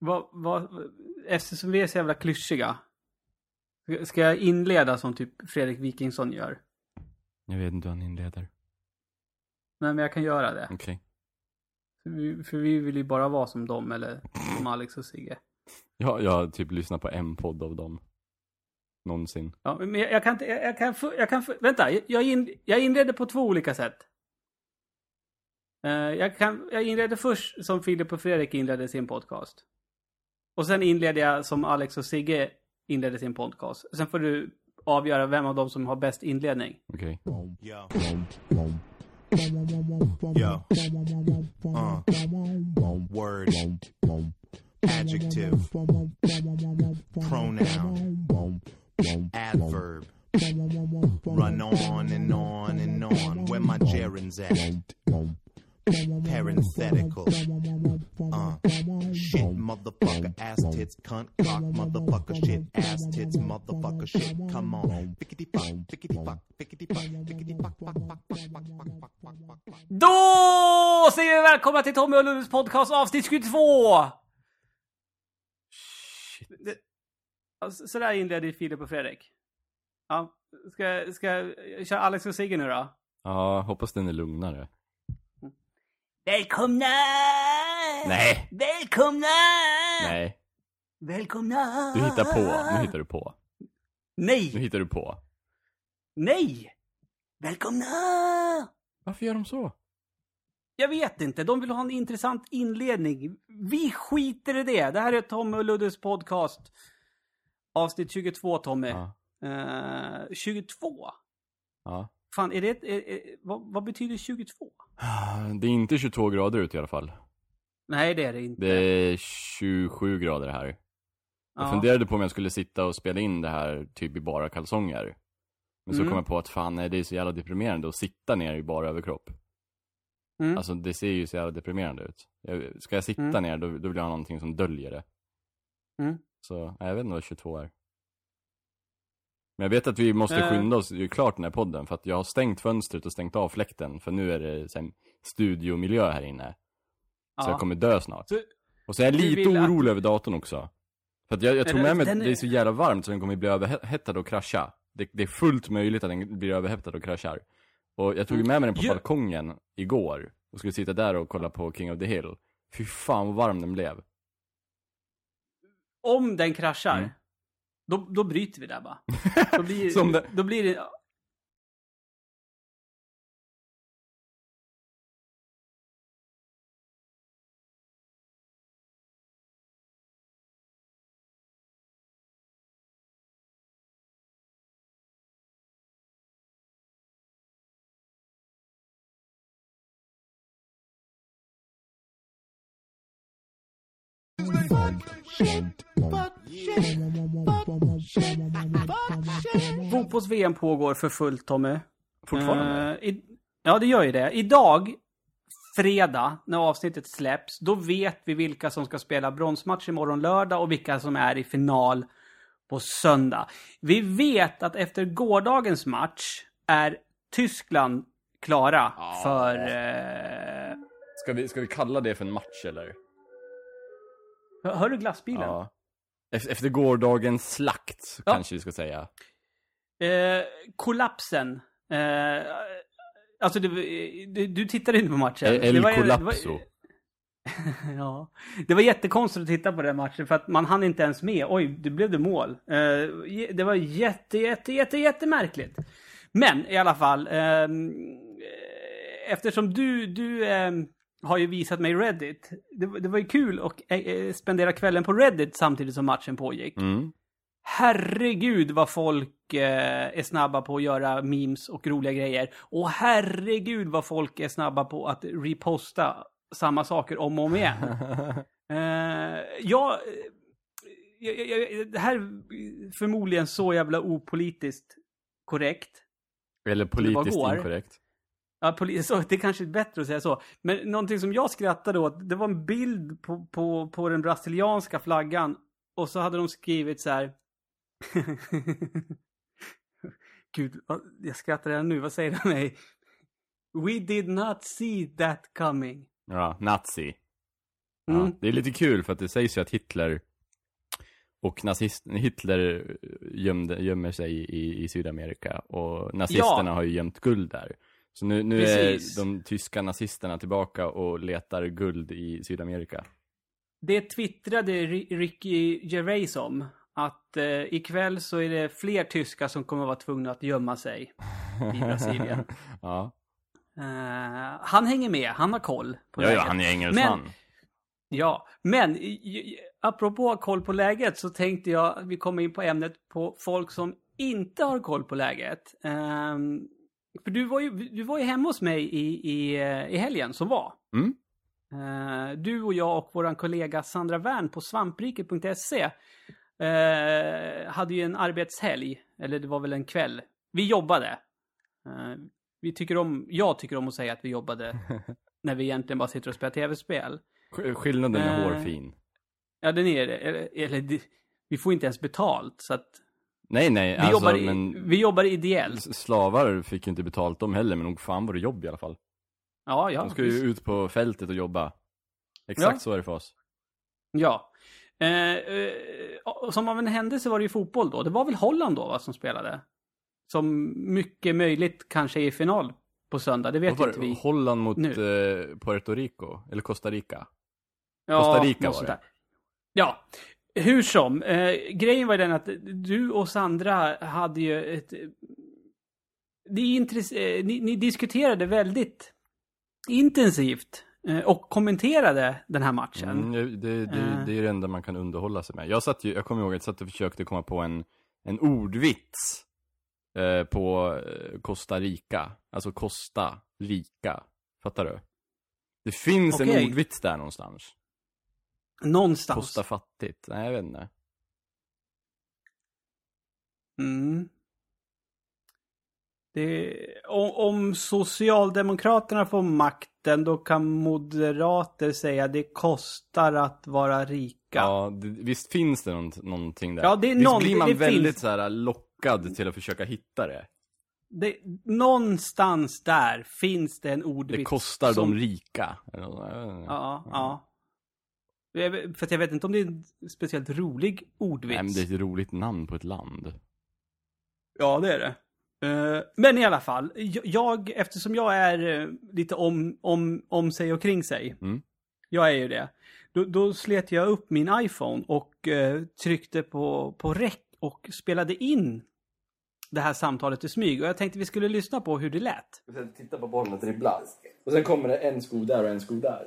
vad, vad, eftersom vi är så jävla klyschiga. ska- jag inleda som typ Fredrik Wikingsson gör? Jag vet inte hur han inleder. Nej, men jag kan göra det. Okej. För vi, för vi vill ju bara vara som dem, eller som Alex och Sigge. Ja, jag har typ lyssnat på en podd av dem. Någonsin. Ja, men jag, jag kan inte, jag, jag kan, jag kan, vänta, jag, in, jag inleder på två olika sätt. Eh, jag, kan, jag inleder först som Filip och Fredrik inledde sin podcast. Och sen inleder jag som Alex och Sigge inledde sin podcast. Sen får du avgöra vem av dem som har bäst inledning. Okej. Yo. Yo. Uh. Word. Adjective. Pronoun. Adverb. Run on and on and on. Where my gerunds at? Parenthetical. Uh. Shit, motherfucker, ass tits, cunt, cock, motherfucker, shit, ass tits, motherfucker, shit. Come on. Fickety fuck, fickety fuck, fickety fuck, fickety fuck, fuck, fuck, fuck, fuck, fuck, fuck, fuck, fuck, fuck. Då säger vi välkomna till Tommy och Luddes podcast avsnitt 22! Shit. Alltså, Så där inledde Filip och Fredrik. Ja, ska, ska jag köra Alex och Sigge nu då? Ja, hoppas den är lugnare. Välkomna! Nej. Välkomna! Nej, Välkomna! du hittar på. Nu hittar du på. Nu Nej! hittar du på. Nej! Välkomna! Varför gör de så? Jag vet inte, de vill ha en intressant inledning. Vi skiter i det. Det här är Tommy och Luddes podcast. Avsnitt 22, Tommy. Ja. Eh, 22? ja. Fan, är det ett, är, är, vad, vad betyder 22? Det är inte 22 grader ute i alla fall. Nej, det är det inte. Det är 27 grader här. Jag Ja. funderade på om jag skulle sitta och spela in det här typ i bara kalsonger. Men så Mm. kom jag på att fan nej, det är så jävla deprimerande att sitta ner i bara överkropp. Mm. Alltså det ser ju så jävla deprimerande ut. Jag, ska jag sitta Mm. ner då, då vill jag ha någonting som döljer det. Mm. Så, nej, jag vet inte vad 22 är. Men jag vet att vi måste Eh. skynda oss, det är klart den här podden, för att jag har stängt fönstret och stängt av fläkten, för nu är det så här, studiomiljö här inne. Så Ja. jag kommer dö snart. Så- Och så är jag lite vill att- orolig över datorn också. För att jag, jag tror med mig att är- det är så jävla varmt så den kommer bli överhettad och krascha. Det, det är fullt möjligt att den blir överhettad och kraschar. Och jag tog ju med mig den på Ja. balkongen igår. Och skulle sitta där och kolla på King of the Hill. Fy fan vad varm den blev. Om den kraschar, Mm. Då, då bryter vi där bara. Då blir, Som det- då blir det... Fotbolls-VM pågår för fullt, Tommy. Fortfarande? Eh, i, ja, det gör ju det. Idag, fredag, när avsnittet släpps, då vet vi vilka som ska spela bronsmatch imorgon lördag och vilka som är i final på söndag. Vi vet att efter gårdagens match är Tyskland klara Ja. för... Eh, Ska, vi, ska vi kalla det för en match eller? hör, hör du glassbilen? Ja. Efter, gårdagens slakt, Ja. kanske vi ska säga. Eh, kollapsen. Eh, alltså, du, du, du tittade inte på matchen. El Det var- det var- Collapso. ja. Det var jättekonstigt att titta på den matchen för att man hann inte ens med. Oj, det blev det mål. Eh, det var jätte, jätte, jätte, jättemärkligt. Men i alla fall. ehm, eh, eftersom du, du ehm, har ju visat mig Reddit. Det, var- det var ju kul att eh, eh, spendera kvällen på Reddit samtidigt som matchen pågick. Mm. Herregud vad folk eh, är snabba på att göra memes och roliga grejer. Och herregud vad folk är snabba på att reposta samma saker om och om igen. eh, jag, jag, jag, jag, det här är förmodligen så jävla opolitiskt korrekt. Eller politiskt inkorrekt. Ja, poli- så, det är kanske är bättre att säga så. Men någonting som jag skrattade åt, det var en bild på, på, på den brasilianska flaggan. Och så hade de skrivit så här. Gud, vad- jag skrattar redan nu. Vad säger de mig? We did not see that coming. Ja, nazi. Mm. Ja, det är lite kul för att det sägs ju att Hitler och nazist, Hitler gömde, gömmer sig i, i Sydamerika och nazisterna Ja. har ju gömt guld där. Så nu, nu Precis. är de tyska nazisterna tillbaka och letar guld i Sydamerika. Det twittrade Ri- Ricky Gervais om. Att eh, ikväll så är det fler tyskar som kommer vara tvungna att gömma sig i Brasilien. ja, Eh, han hänger med, han har koll på ja, ja han är engelsman. Ja, men i- i- apropå koll på läget så tänkte jag att vi kommer in på ämnet på folk som inte har koll på läget. Ehm, för du var, ju, du var ju hemma hos mig i, i, eh, i helgen som var. Mm. Eh, du och jag och vår kollega Sandra Wern på svampriket.se eh, hade ju en arbetshelg, eller det var väl en kväll. Vi jobbade. Vi tycker om, jag tycker om att säga att vi jobbade när vi egentligen bara sitter och spelar tv-spel. Sk- Skillnaden är hårfin. Ja, den är det. Eller, vi får inte ens betalt, så att Nej, nej, vi, alltså jobbar, i, men vi jobbar ideellt. slavar fick ju inte betalt de heller, men nog fan var det jobb i alla fall. Ja, ja. De ska ju ut på fältet och jobba. Exakt Ja. så är det för oss. Ja. Eh, eh, som av en händelse var det ju fotboll då. Det var väl Holland då va, som spelade? Som mycket möjligt kanske är i final på söndag. Det vet var inte vi. Holland mot eh, Puerto Rico? Eller Costa Rica? Ja, Costa Rica var det. där. Ja. Hur som. Eh, grejen var den att du och Sandra hade ju ett... Ni, eh, ni, ni diskuterade väldigt intensivt eh, och kommenterade den här matchen. Mm, det, det, det, Eh. det är det enda man kan underhålla sig med. Jag, satt ju, jag kommer ihåg att jag satt och försökte komma på en, en ordvits eh, på eh, Costa Rica. Alltså Costa Rica. Fattar du? Det finns Okej. en ordvits där någonstans. Någonstans. Costa fattigt. Nej, jag vet inte. Mm. Det, om, om Socialdemokraterna får makten då kan moderater säga det kostar att vara rika. Ja, det, visst finns det nånt, någonting där? Ja, det är visst någon- blir det- man det väldigt finns. så här lockad till att försöka hitta det? Det, någonstans där finns det en Det ordvits. kostar som, de rika. Inte. Ja, ja. För att jag vet inte om det är en speciellt rolig ordvits. Nej, men det är ett roligt namn på ett land. Ja, det är det. Eh, men i alla fall, jag- eftersom jag är eh, lite om, om, om sig och kring sig. Mm. Jag är ju det. Då, då slet jag upp min iPhone och eh, tryckte på, på rec och spelade in det här samtalet i smyg. Och jag tänkte vi skulle lyssna på hur det lät. Titta på bollen dribbla. Och sen kommer det en sko där och en sko där.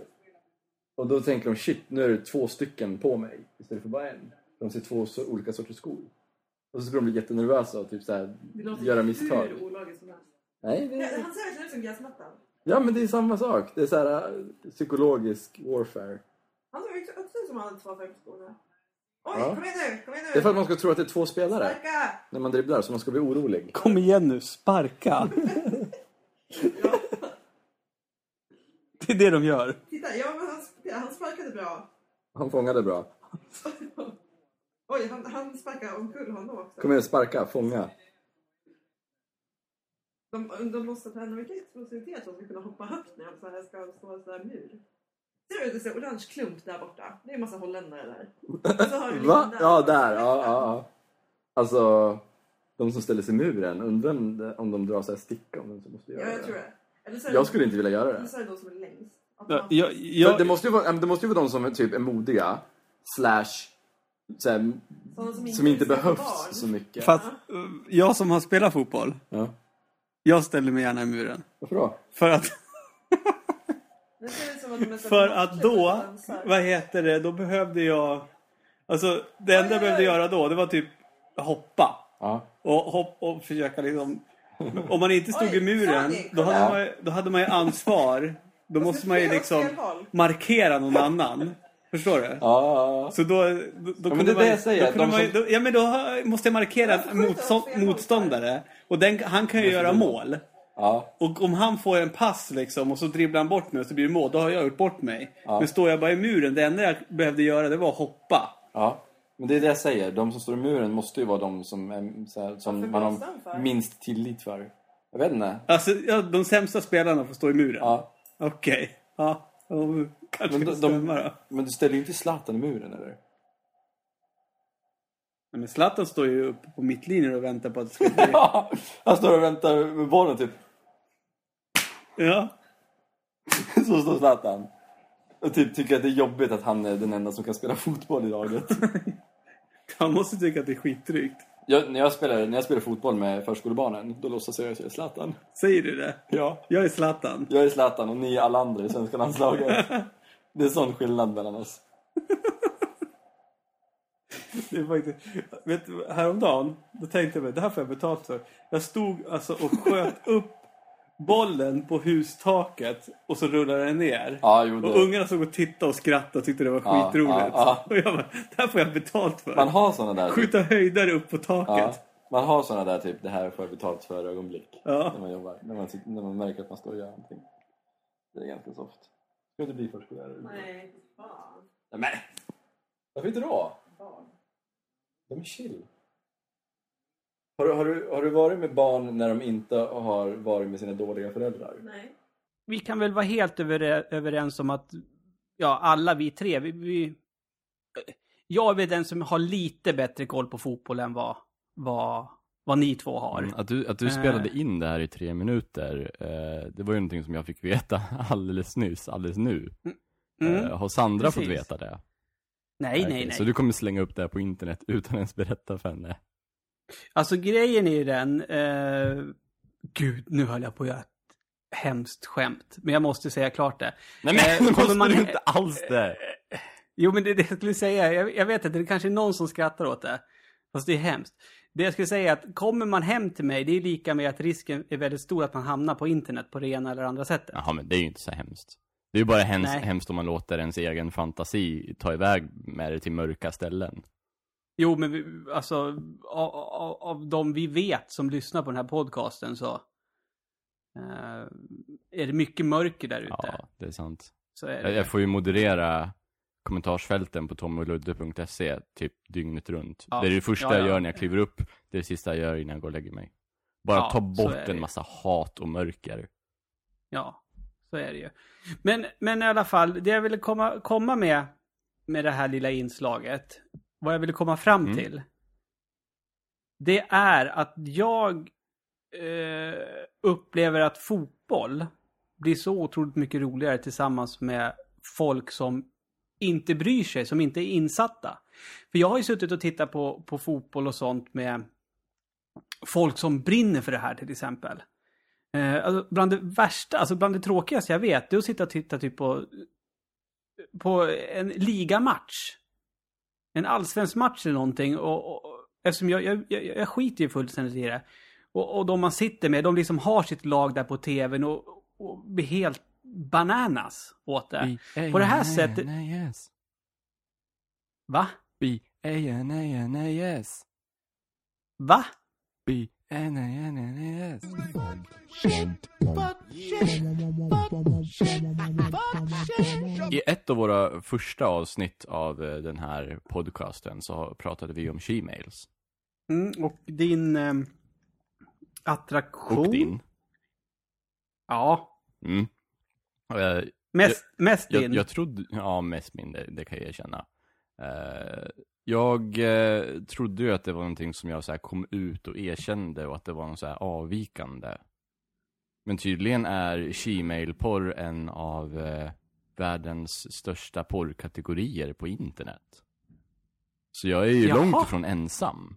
Och då tänker de shit, nu är det två stycken på mig istället för bara en. De ser två så olika sorters skor. Och så ska de bli jättenervösa och typ så här, göra misstag. hur olagligt som helst. Nej, det Ja. Han ser verkligen ut som gräsmattan. Ja, men det är samma sak. Det är så här äh, psykologisk warfare. Han såg också också ut som han hade två skorna. Oj, Ja. kom igen nu, kom igen nu! Det är för att man ska tro att det är två spelare Sparka! när man dribblar, så man ska bli orolig. Kom igen nu, sparka! Ja, det är det de gör. titta, ja, men han, han sparkade bra. Han fångade bra. Oj, han, han sparkade omkull honom också. Kom igen, sparka, fånga. De, de måste träna mycket explosivitet för att kunna hoppa högt när de så här ska stå en sån här mur. Ser du, det ser orange klump där borta. Det är en massa holländare där. Och så har du Va? där. Ja, där. Ja, ja, ja. Alltså, de som ställer sig i muren, undrar om- de drar så här sticka om som måste göra Ja, jag det. tror det. Eller så är Jag det- skulle inte vilja göra Eller det. så är det de som är längst. Jag, jag, det, måste ju vara, det måste ju vara de som är, typ är modiga, slash, så här, Sådana som inte, som inte behövs barn. så mycket. för att, eh, jag som har spelat fotboll, Ja. jag ställer mig gärna i muren. Varför då? För att att För att då, vad heter det, då behövde jag... Alltså, det enda jag behövde göra då, det var typ hoppa. Ja. Och, hopp, och försöka liksom... Om man inte stod Oj, i muren, då hade, man, då hade man ju ansvar. Då måste man ju liksom markera någon annan. Förstår du? Ja, ja, Så då, då, då men kunde det är man, det jag säger, Då kunde de man, som- då, ja men då måste jag markera håll? motståndare. Och den, han kan ju göra mål. ja. Och om han får en pass liksom och så dribblar han bort mig och så blir det mål, då har jag gjort bort mig. Ja. Men står jag bara i muren, det enda jag behövde göra det var att hoppa. ja. Men det är det jag säger, de som står i muren måste ju vara de som, är, så här, som man har minst tillit för. Jag vet inte. Alltså, ja, de sämsta spelarna får stå i muren. Ja. Okej. Ja. Och Kanske Men de- stämmer då. Men du ställer ju inte Zlatan i muren eller? Nej, Men Zlatan står ju uppe på mittlinjen och väntar på att det ska bli... Ja, han står och väntar med bollen typ. ja. Så står Zlatan. Och typ tycker att det är jobbigt att han är den enda som kan spela fotboll i laget. Han måste tycka att det är skitdrygt. Jag, när, jag spelar, när jag spelar fotboll med förskolebarnen, då låtsas jag att jag är Zlatan. Säger du det? Ja. Jag är Zlatan. Jag är Zlatan och ni är alla andra i svenska landslaget. Det är sån skillnad mellan oss. Det är faktiskt... Vet du, häromdagen, då tänkte jag mig, det här får jag betalt för. Jag stod alltså och sköt upp bollen på hustaket och så rullade den ner. Ja, jo, Och det, ungarna såg och tittade och skrattade och tyckte det var Ja, skitroligt. ja, ja. Och jag bara, det här får jag betalt för. man har såna där... Skjuta höjdare upp på taket. Ja, man har såna där typ, det här får jag betalt för ögonblick. Ja. När man jobbar. När man, sitter- när man märker att man står och gör någonting. Det är ganska soft. Ska du inte bli förskollärare? Nej, fan. Nej, men. Varför inte då? Barn. De är chill. Har, du- har, du, har du varit med barn när de inte har varit med sina dåliga föräldrar? Nej. Vi kan väl vara helt över, överens om att, ja, alla vi tre, vi, vi... Jag är väl den som har lite bättre koll på fotboll än vad, vad, vad ni två har. Mm, Att du, att du Eh. spelade in det här i tre minuter, eh, det var ju någonting som jag fick veta alldeles nyss, alldeles nu. Mm. Eh, har Sandra fått precis. veta det? nej, nej, nej. Så du kommer slänga upp det här på internet utan ens berätta för henne? Alltså grejen är ju den, eh, gud nu höll jag på att göra ett hemskt skämt. Men jag måste säga klart det. Nej Eh, men, kommer det måste man- du inte alls det! Jo men det, det jag skulle säga, jag, jag vet att det kanske är någon som skrattar åt det. Fast det är hemskt. Det jag skulle säga är att kommer man hem till mig, det är lika med att risken är väldigt stor att man hamnar på internet på det ena eller andra sättet. Jaha men det är ju inte så hemskt. Det är ju bara hemskt, hemskt om man låter ens egen fantasi ta iväg med det till mörka ställen. Jo men vi, alltså av, av, av de vi vet som lyssnar på den här podcasten så eh, är det mycket mörker där ute. Ja, det är sant. Så är det. jag får ju moderera kommentarsfälten på tommyludde.se typ dygnet runt. Ja. Det är det första Ja, ja. jag gör när jag kliver upp. Det är det sista jag gör innan jag går och lägger mig. Bara ta bort en massa hat och mörker. Ja, så är det ju. Men, men i alla fall, det jag ville komma, komma med, med det här lilla inslaget, vad jag ville komma fram Mm. till, det är att jag eh, upplever att fotboll blir så otroligt mycket roligare tillsammans med folk som inte bryr sig, som inte är insatta. För jag har ju suttit och tittat på, på fotboll och sånt med folk som brinner för det här till exempel. Eh, alltså bland det värsta, alltså bland det tråkigaste jag vet, det är att sitta och titta typ på, på en ligamatch. En allsvensk match eller någonting. Och, och, eftersom jag, jag, jag, jag skiter ju fullständigt i det. Och, och de man sitter med, de liksom har sitt lag där på tvn och, och blir helt bananas åt det. På det här sättet- yes. Va? B-A-N-A-N-A-S. Va? B-A-N-A-N-A-S. I ett av våra första avsnitt av eh, den här podcasten så pratade vi om she-mails. Mm, och din eh, attraktion? Och din. Ja, Mm. Eh, mest, mest din. Jag, jag trodde, ja mest min, det, det kan jag erkänna. Eh, jag eh, trodde ju att det var någonting som jag så här kom ut och erkände och att det var något så här avvikande. Men tydligen är she-mail-porr en av eh, världens största porrkategorier på internet. Så jag är ju Jaha. långt ifrån ensam.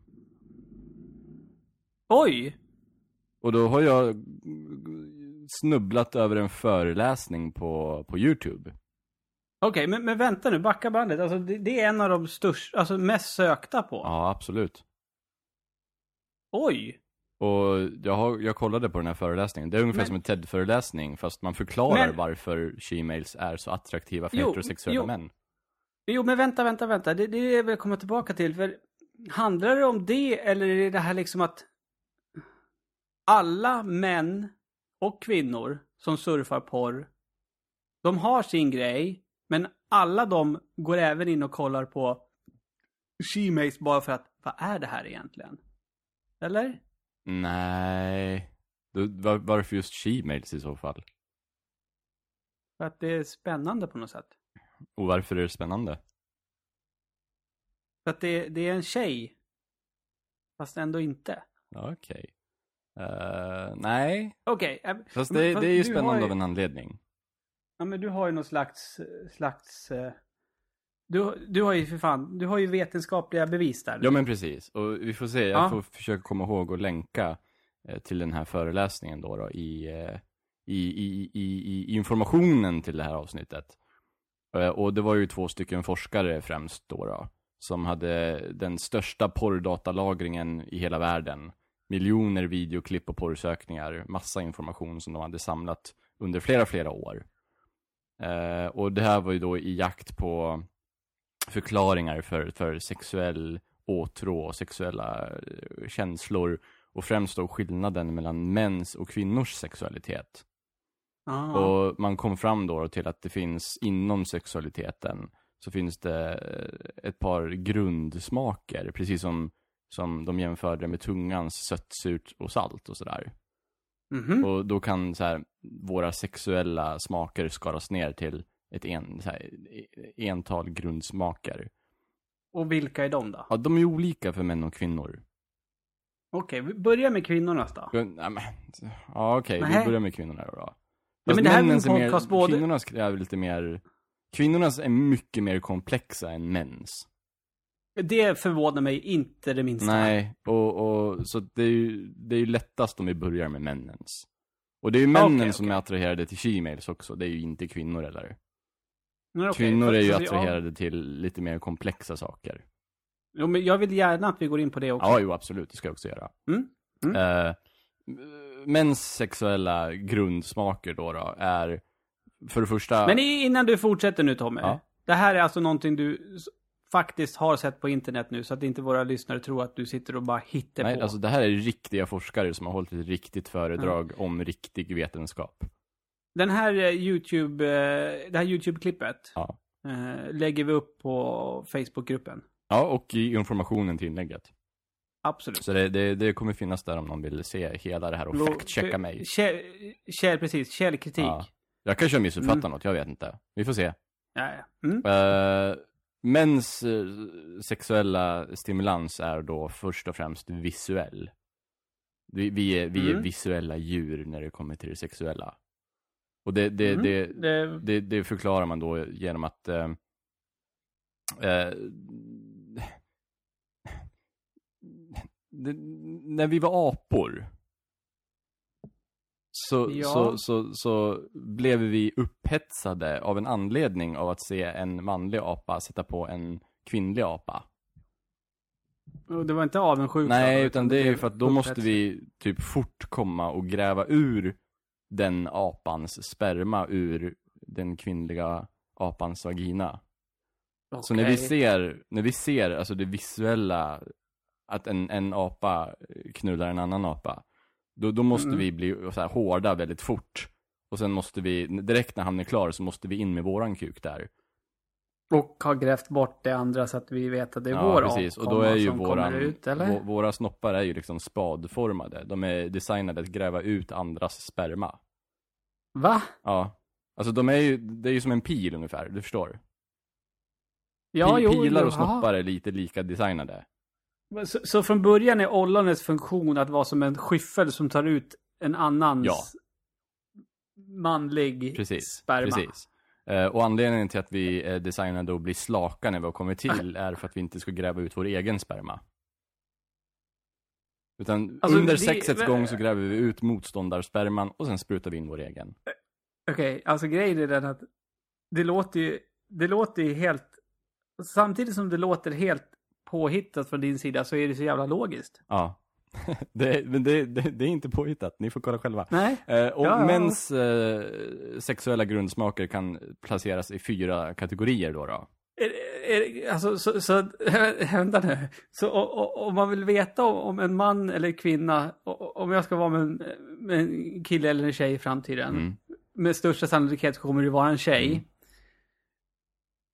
Oj! Och då har jag snubblat över en föreläsning på, på YouTube. Okej, men, men vänta nu, backa bandet. Alltså, det, det är en av de största, alltså mest sökta på. Ja, absolut. Oj! Och jag, har, jag kollade på den här föreläsningen. Det är ungefär Men- som en TED-föreläsning, fast man förklarar Men- varför she-mails är så attraktiva för Jo, heterosexuella jo. män. Jo, men vänta, vänta, vänta. Det, det är det jag vill komma tillbaka till. För handlar det om det eller är det det här liksom att alla män och kvinnor som surfar porr, de har sin grej, men alla de går även in och kollar på she bara för att, vad är det här egentligen? Eller? Nej. Då, var, varför just she-mails i så fall? För att det är spännande på något sätt. Och varför är det spännande? För att det, det är en tjej. Fast ändå inte. Okej. Eh, nej, Okej. äh, fast men- det, fast det är ju du spännande ju- av en anledning. Ja, men du har ju någon slags... slags eh, du, du har ju för fan, du har ju vetenskapliga bevis där. Ja men precis, och vi får se, jag Ja. får försöka komma ihåg att länka eh, till den här föreläsningen då, då i, eh, i, i, i, informationen till det här avsnittet. Eh, och det var ju två stycken forskare främst då, då som hade den största porrdatalagringen i hela världen. Miljoner videoklipp och porrsökningar, massa information som de hade samlat under flera, flera år. Eh, och det här var ju då i jakt på förklaringar för, för sexuell åtrå och sexuella eh, känslor. Och främst då skillnaden mellan mäns och kvinnors sexualitet. Ah. Och man kom fram då till att det finns inom sexualiteten så finns det eh, ett par grundsmaker, precis som, som de jämförde med tungans sött, surt och salt och sådär. Mhm. Och då kan så här, våra sexuella smaker skalas ner till ett en, så här, ental grundsmaker. Och vilka är de då? Ja, de är olika för män och kvinnor. Okej, vi börjar med kvinnornas då. Ja, men, ja okej, vi Nähä. börjar med kvinnorna då. då. Ja, men det här är en männens mer- podcast både- Kvinnornas kräver lite mer... Kvinnornas är mycket mer komplexa än mäns. Det förvånar mig inte det minsta. Nej, och, och så det är ju det är ju lättast om vi börjar med männens. Och det är ju männen okej. som är attraherade till she-mails också, det är ju inte kvinnor eller? Men okej, Kvinnor är ju attraherade till lite mer komplexa saker. Jo, men jag vill gärna att vi går in på det också. Ja, jo absolut, det ska jag också göra. Mm, mm. Eh, mäns sexuella grundsmaker då, då är för det första... Men innan du fortsätter nu Tommy. Ja. Det här är alltså någonting du faktiskt har sett på internet nu, så att inte våra lyssnare tror att du sitter och bara hittar Nej, på. alltså det här är riktiga forskare som har hållit ett riktigt föredrag om riktig vetenskap. Den här eh, YouTube, eh, det här YouTube-klippet Ja. eh, lägger vi upp på Facebook-gruppen. Ja, och i informationen till inlägget. Absolut. Så det, det, det kommer finnas där om någon vill se hela det här och fact-checka mig. Käll, käll, precis. Källkritik. Ja. Jag kanske har missuppfattat Mm. något, jag vet inte. Vi får se. Ja, ja. Mm. Uh, mäns eh, sexuella stimulans är då först och främst visuell. Vi, vi, är, vi är Mm. visuella djur när det kommer till det sexuella. Och det, det, Mm. det, Det, det, det förklarar man då genom att eh, eh, när vi var apor så, Ja. så, så, så blev vi upphetsade av en anledning av att se en manlig apa sätta på en kvinnlig apa. det var inte avundsjuka. Nej, då, utan det är ju blev för att då måste upphetsat. vi typ fort komma och gräva ur den apans sperma ur den kvinnliga apans vagina. Så när vi ser, när vi ser alltså det visuella, att en, en apa knullar en annan apa, då, då måste Mm. vi bli så här hårda väldigt fort. Och sen måste vi, direkt när han är klar så måste vi in med våran kuk där. Och har grävt bort det andra så att vi vet att det är Ja, vår precis. Och då är ju våran, ut, eller? vå- våra snoppar är ju liksom spadformade. De är designade att gräva ut andras sperma. Va? Ja. Alltså de är ju, det är ju som en pil ungefär, du förstår. Ja, Pi- jo. Pilar och snoppar är lite lika designade. Så, så från början är ollonets funktion att vara som en skyffel som tar ut en annans Ja. manlig Precis. sperma? Precis. Eh, och anledningen till att vi är designade att bli slaka när vi har kommit till är för att vi inte ska gräva ut vår egen sperma. Utan Alltså, under det- sexets men- gång så gräver vi ut motståndarsperman och sen sprutar vi in vår egen. Okej, alltså grejen är den att det låter ju, det låter ju helt, samtidigt som det låter helt påhittat från din sida så är det så jävla logiskt. Ja. det, men det, det, det är inte påhittat, ni får kolla själva. Nej? Eh, och Ja, ja. mäns eh, sexuella grundsmaker kan placeras i fyra kategorier då. då. Är, är, alltså, så, så vänta nu. Så om man vill veta om, en man eller kvinna, om jag ska vara med en, med en kille eller en tjej i framtiden, Mm. med största sannolikhet kommer det vara en tjej. Mm.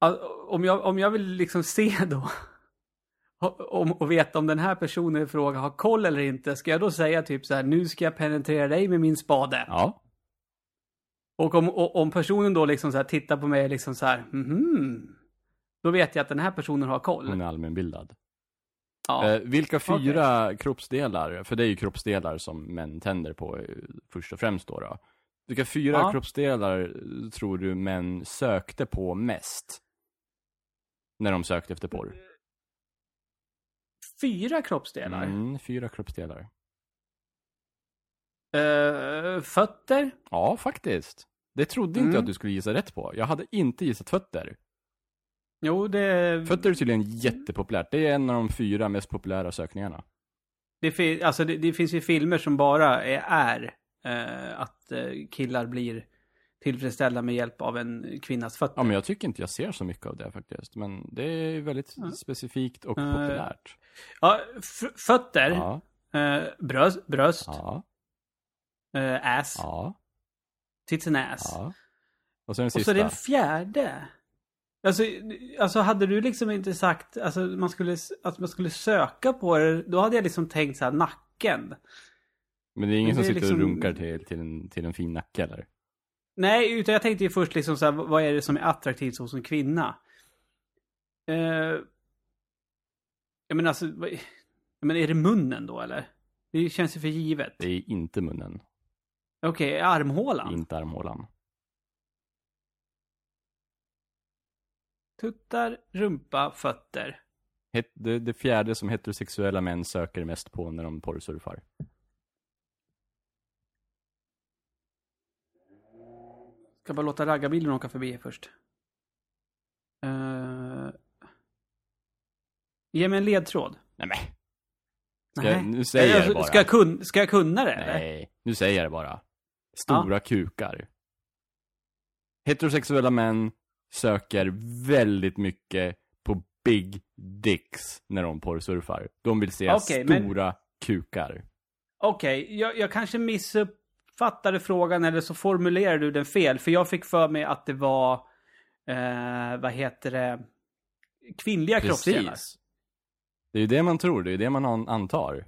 Alltså, om, jag, om jag vill liksom se då, om, och veta om den här personen i fråga har koll eller inte, ska jag då säga typ så här, nu ska jag penetrera dig med min spade? Ja. Och om, och, om personen då liksom så här tittar på mig liksom så här, mhm. Då vet jag att den här personen har koll. Hon är allmänbildad. Ja. Eh, vilka fyra kroppsdelar, för det är ju kroppsdelar som män tänder på eh, först och främst då. då. Vilka fyra Ja. kroppsdelar tror du män sökte på mest? När de sökte efter porr? Fyra kroppsdelar. Mm, fyra kroppsdelar. Eh, fötter. Ja, faktiskt. Det trodde inte Mm. jag att du skulle gissa rätt på. Jag hade inte gissat fötter. Jo, det... Fötter är tydligen jättepopulärt. Det är en av de fyra mest populära sökningarna. Det, fin- alltså det, det finns ju filmer som bara är, är eh, att eh, killar blir tillfredsställda med hjälp av en kvinnas fötter. Ja, men jag tycker inte jag ser så mycket av det faktiskt. Men det är väldigt Ja. specifikt och Eh, populärt. Ja, fötter, Ja, eh, bröst, bröst ja, eh, ass, ja, tits and ass. ja. Och sen den Och så sista. är det en fjärde. Alltså, alltså hade du liksom inte sagt alltså, man skulle, att man skulle söka på det, då hade jag liksom tänkt så här nacken. Men det är ingen som det är sitter och liksom- runkar till, till, en, till en fin nacke eller? Nej, utan jag tänkte ju först liksom så här, vad är det som är attraktivt hos en kvinna? Eh, jag menar alltså, vad, jag menar, är det munnen då eller? Det känns ju för givet. Det är inte munnen, Okej, armhålan? inte armhålan. Tuttar, rumpa, fötter. Det, det fjärde som heterosexuella män söker mest på när de porrsurfar. Ska bara låta raggarbilen åka förbi först. Uh... Ge mig en ledtråd. Nej men. Ska jag, nu säger jag det Alltså, bara. Ska jag, kun, ska jag kunna det eller? Nej, nu säger jag det bara. Stora kukar. Heterosexuella män söker väldigt mycket på big dicks när de porrsurfar. De vill se men- stora kukar. Okej, jag, jag kanske missuppfattade frågan eller så formulerade du den fel. För jag fick för mig att det var, eh, vad heter det, kvinnliga kroppsdelar. Precis. Det är ju det man tror, det är det man an- antar.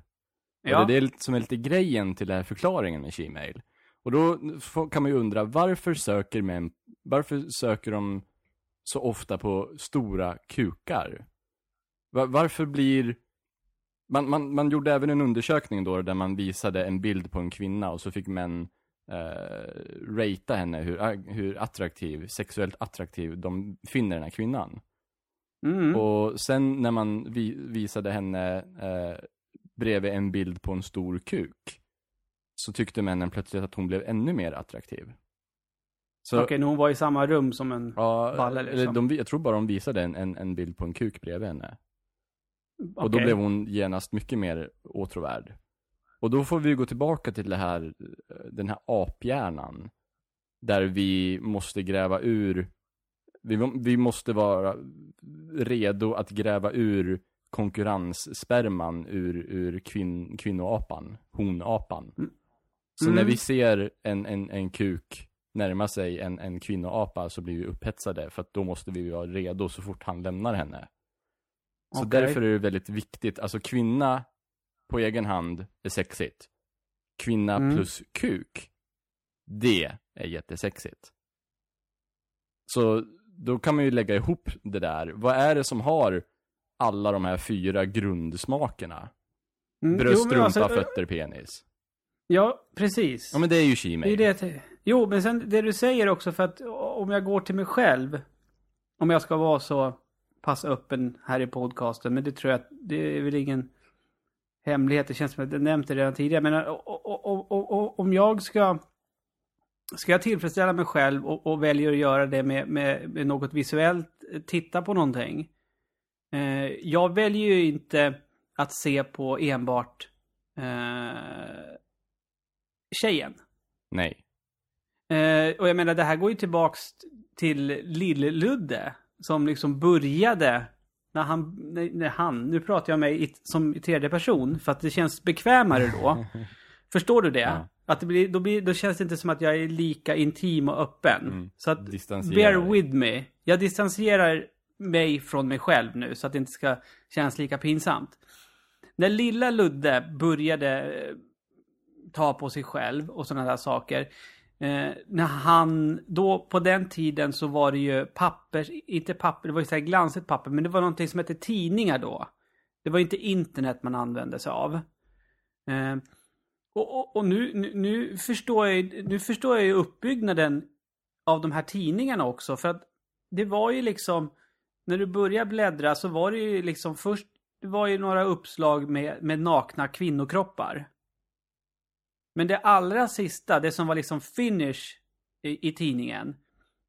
Ja. Och det är det som är lite grejen till den här förklaringen med Gmail. Och då kan man ju undra, varför söker män, varför söker de så ofta på stora kukar? Va- varför blir, man, man, man gjorde även en undersökning då där man visade en bild på en kvinna och så fick män eh, ratea henne hur, hur attraktiv, sexuellt attraktiv de finner den här kvinnan. Mm. Och sen när man vi, visade henne eh, bredvid en bild på en stor kuk så tyckte männen plötsligt att hon blev ännu mer attraktiv. Så, Okej, när hon var i samma rum som en... ja, balle, eller liksom. de, jag tror bara de visade en, en, en bild på en kuk bredvid henne. Och då blev hon genast mycket mer åtråvärd. Och då får vi gå tillbaka till det här, den här aphjärnan. Där vi måste gräva ur, vi, vi måste vara redo att gräva ur konkurrenssperman ur, ur kvinn, kvinnoapan, honapan. Så Mm. när vi ser en, en, en kuk närma sig en, en kvinnoapa så blir vi upphetsade för att då måste vi vara redo så fort han lämnar henne. Så Okej. därför är det väldigt viktigt, alltså kvinna på egen hand är sexigt. Kvinna Mm. plus kuk, det är jättesexigt. Så då kan man ju lägga ihop det där. Vad är det som har alla de här fyra grundsmakerna? Mm, Bröst, jo, rumpa, alltså, fötter, penis. Ja, precis. Ja men det är ju Det det jag- Jo, men sen det du säger också för att om jag går till mig själv. Om jag ska vara så pass öppen här i podcasten. Men det tror jag att det är väl ingen hemlighet. Det känns som att jag nämnt det redan tidigare. Men om jag ska Ska jag tillfredsställa mig själv och, och väljer att göra det med, med, med något visuellt, eh, titta på någonting. Eh, jag väljer ju inte att se på enbart eh, tjejen. Nej. Eh, och jag menar, det här går ju tillbaks till Lill-Ludde. Som liksom började när han, när, han, nu pratar jag med i, som i tredje person för att det känns bekvämare då. Förstår du det? Ja. Att det blir, då, blir, då känns det inte som att jag är lika intim och öppen. Mm. Så att, bear with me. Jag distanserar mig från mig själv nu så att det inte ska kännas lika pinsamt. När lilla Ludde började ta på sig själv och sådana där saker. Eh, när han, då på den tiden så var det ju papper, inte papper, det var ju så här glansigt papper, men det var någonting som hette tidningar då. Det var inte internet man använde sig av. Eh, och, och, och nu, nu, nu, förstår jag, nu förstår jag ju uppbyggnaden av de här tidningarna också. För att det var ju liksom, när du började bläddra så var det ju liksom först, det var ju några uppslag med, med nakna kvinnokroppar. Men det allra sista, det som var liksom finish i, i tidningen,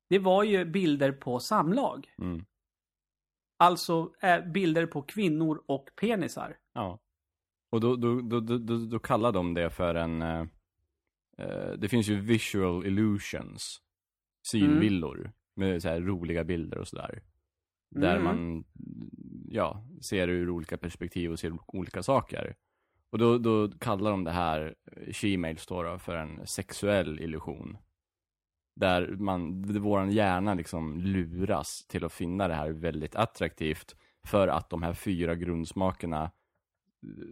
det var ju bilder på samlag. Mm. Alltså eh, bilder på kvinnor och penisar. Ja. Och då, då, då, då, då, kallar de det för en... eh, eh, det finns ju visual illusions. Synvillor. Med så här roliga bilder och sådär. Där Mm. man, ja, ser ur olika perspektiv och ser olika saker. Och då, då kallar de det här, eh, She-mails då, då för en sexuell illusion. Där man, våran hjärna liksom luras till att finna det här väldigt attraktivt. För att de här fyra grundsmakerna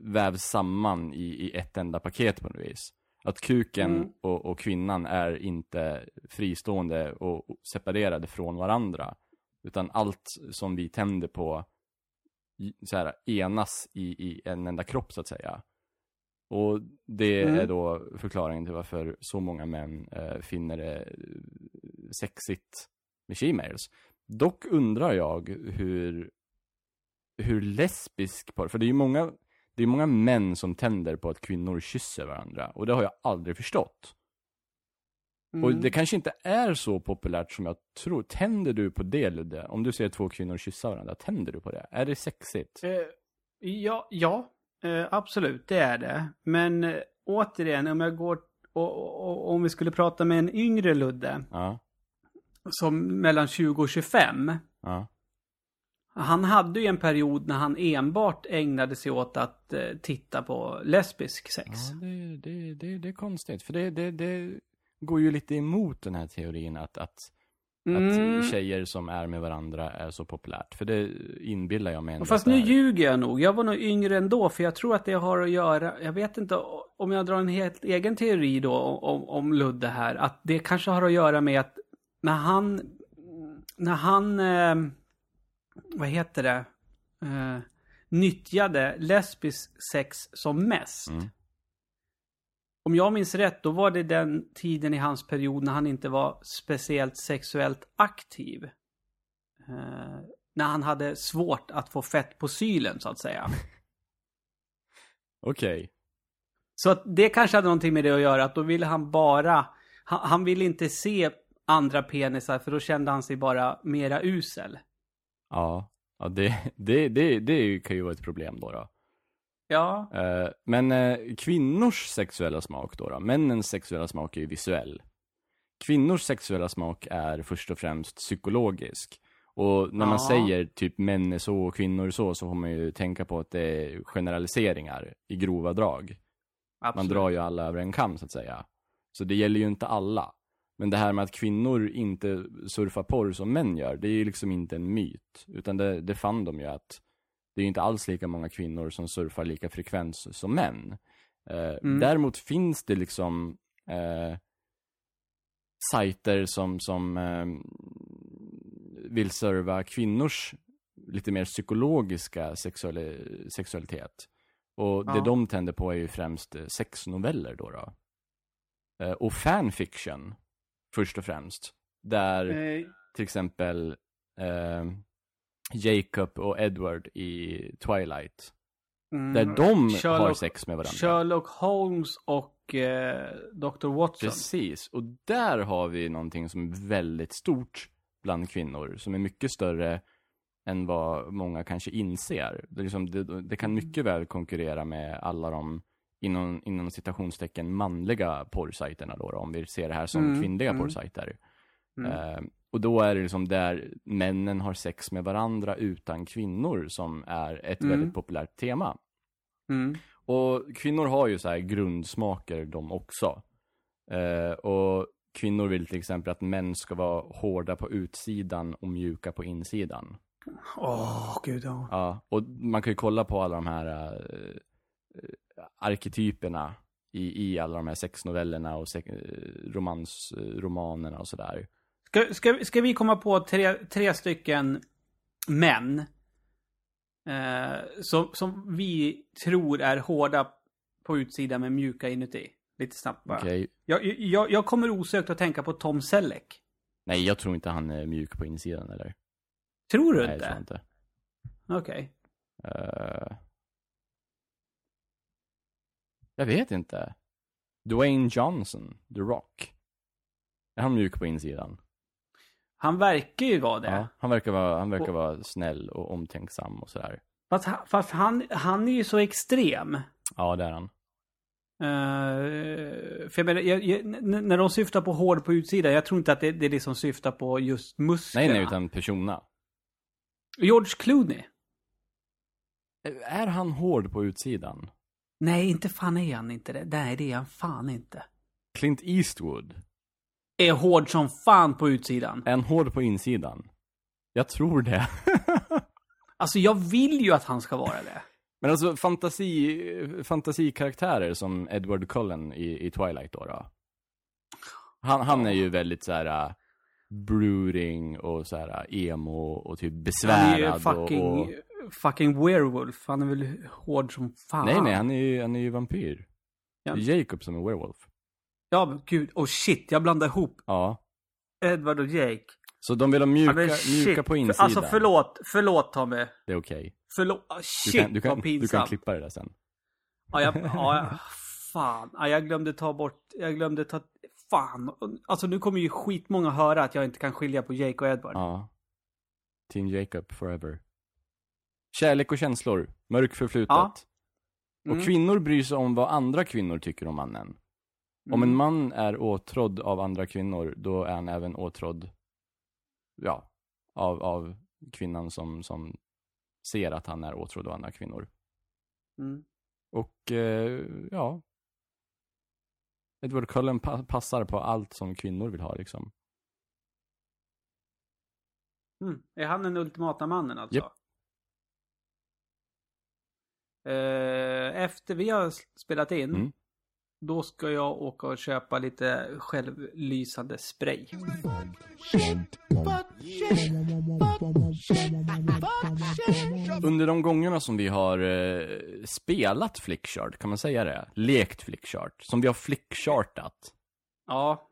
vävs samman i, i ett enda paket på något vis. Att kuken Mm. och, och kvinnan är inte fristående och separerade från varandra. Utan allt som vi tänder på så här, enas i, i en enda kropp så att säga. Och det Mm. är då förklaringen till varför så många män eh, finner det eh, sexigt med she-mails. Dock undrar jag hur, hur lesbisk porr, för det är ju många, det är många män som tänder på att kvinnor kysser varandra. Och det har jag aldrig förstått. Och Mm. det kanske inte är så populärt som jag tror. Tänder du på det Ludde? Om du ser två kvinnor kyssa varandra, tänder du på det? Är det sexigt? Eh, ja, ja eh, absolut, det är det. Men eh, återigen, om jag går och, och, och om vi skulle prata med en yngre Ludde, Ja, som mellan 20 och 25. ja. Han hade ju en period när han enbart ägnade sig åt att eh, titta på lesbisk sex. Ja, det, det, det, det är konstigt. För det, det, det går ju lite emot den här teorin att, att, Mm. att tjejer som är med varandra är så populärt. För det inbillar jag mig ändå. Fast nu ljuger jag nog. Jag var nog yngre ändå, för jag tror att det har att göra, jag vet inte om jag drar en helt egen teori då om, om Ludde här, att det kanske har att göra med att när han, när han, eh, vad heter det, eh, nyttjade lesbisk sex som mest. Mm. Om jag minns rätt, då var det den tiden i hans period när han inte var speciellt sexuellt aktiv. Eh, när han hade svårt att få fett på sylen, så att säga. Okej. Så att det kanske hade någonting med det att göra, att då ville han bara... Han, han ville inte se andra penisar, för då kände han sig bara mera usel. Ja. Ja, det, det, det, det kan ju vara ett problem då. då. Ja. Eh, men eh, kvinnors sexuella smak då, då? Männens sexuella smak är ju visuell. Kvinnors sexuella smak är först och främst psykologisk. Och när man Ja. säger typ män är så och kvinnor är så, så får man ju tänka på att det är generaliseringar i grova drag. Man Absolut. drar ju alla över en kam så att säga. Så det gäller ju inte alla. Men det här med att kvinnor inte surfar porr som män gör, det är ju liksom inte en myt. Utan det, det fann de ju att det är ju inte alls lika många kvinnor som surfar lika frekvens som män. Eh, Mm. Däremot finns det liksom eh, sajter som, som eh, vill serva kvinnors lite mer psykologiska sexuali- sexualitet. Och det Ja. de tänder på är ju främst eh, sexnoveller då. då. Eh, och fanfiction, först och främst. Där Eh, till exempel eh, Jacob och Edward i Twilight. mm, Där de har Sherlock- sex med varandra. Sherlock Holmes och eh, Dr. Watson. Precis, och där har vi någonting som är väldigt stort bland kvinnor. Som är mycket större än vad många kanske inser. Det, liksom, det, det kan mycket väl konkurrera med alla de inom, inom citationstecken manliga porrsajterna då, då, om vi ser det här som Mm, kvinnliga mm. porrsajter. Mm. Eh, och då är det liksom där männen har sex med varandra utan kvinnor som är ett Mm. väldigt populärt tema. Mm. Och kvinnor har ju så här grundsmaker de också. Eh, och kvinnor vill till exempel att män ska vara hårda på utsidan och mjuka på insidan. Åh, gud ja. Ja, och man kan ju kolla på alla de här eh, eh, arketyperna i, i alla de här sexnovellerna och sex, eh, romansromanerna och sådär. Ska, ska, ska vi komma på tre, tre stycken män eh, som, som vi tror är hårda på utsidan men mjuka inuti? Lite snabbt bara. Okej. Jag, jag, jag kommer osökt att tänka på Tom Selleck. Nej, jag tror inte han är mjuk på insidan eller? Tror du Nej, det tror jag inte? inte. Okej. Eh, jag vet inte. Dwayne Johnson, The Rock. Är han mjuk på insidan? Han verkar ju vara det. Ja, han verkar vara, han verkar Och- vara snäll och omtänksam och sådär. Fast, han- fast han, han är ju så extrem. Ja, det är han. Eh, för jag menar, jag, jag, när de syftar på hård på utsidan, jag tror inte att det, det liksom syftar på just musklerna. Nej, nej, utan persona. George Clooney? Är han hård på utsidan? Nej, inte fan är han inte det. Nej, det är han fan inte. Clint Eastwood? Är hård som fan på utsidan. Han hård på insidan? Jag tror det. Alltså, jag vill ju att han ska vara det. Men alltså fantasi, fantasikaraktärer som Edward Cullen i, i Twilight då, då. Han, han är ju väldigt så här uh, brooding och så här uh, emo och typ Han är besvärad ju fucking, och, och... fucking werewolf. Han är väl hård som fan. Nej, nej, han är ju, han är ju vampyr. Ja. Det är Jacob som är werewolf. Ja, men gud. Oh shit, jag blandar ihop Ja. Edward och Jake. Så de vill ha mjuka, men mjuka på insidan. Alltså förlåt, förlåt Tommy. Det är okej. Förlåt. Ah, Du, Shit, kan, du, kan, vad du pinsamt. kan klippa det där sen. Ja, jag, ja, jag- fan. Ja, jag glömde ta bort, jag glömde ta, fan. Alltså nu kommer ju skitmånga höra att jag inte kan skilja på Jake och Edward. Ja. Team Jacob forever. Kärlek och känslor. Mörk förflutet. Ja. Och Mm. kvinnor bryr sig om vad andra kvinnor tycker om mannen. Om Mm. en man är åtrådd av andra kvinnor, då är han även åtrådd, ja, av, av kvinnan som, som ser att han är åtrådd av andra kvinnor. Mm. Och, eh, ja. Edward Cullen pa- passar på allt som kvinnor vill ha liksom. Mm. Är han den ultimata mannen alltså? Japp. Eh, efter vi har spelat in, Mm. Då ska jag åka och köpa lite självlysande spray. Under de gångerna som vi har eh, spelat flickchart, kan man säga det? Lekt flickchart, som vi har flickchartat. Ja.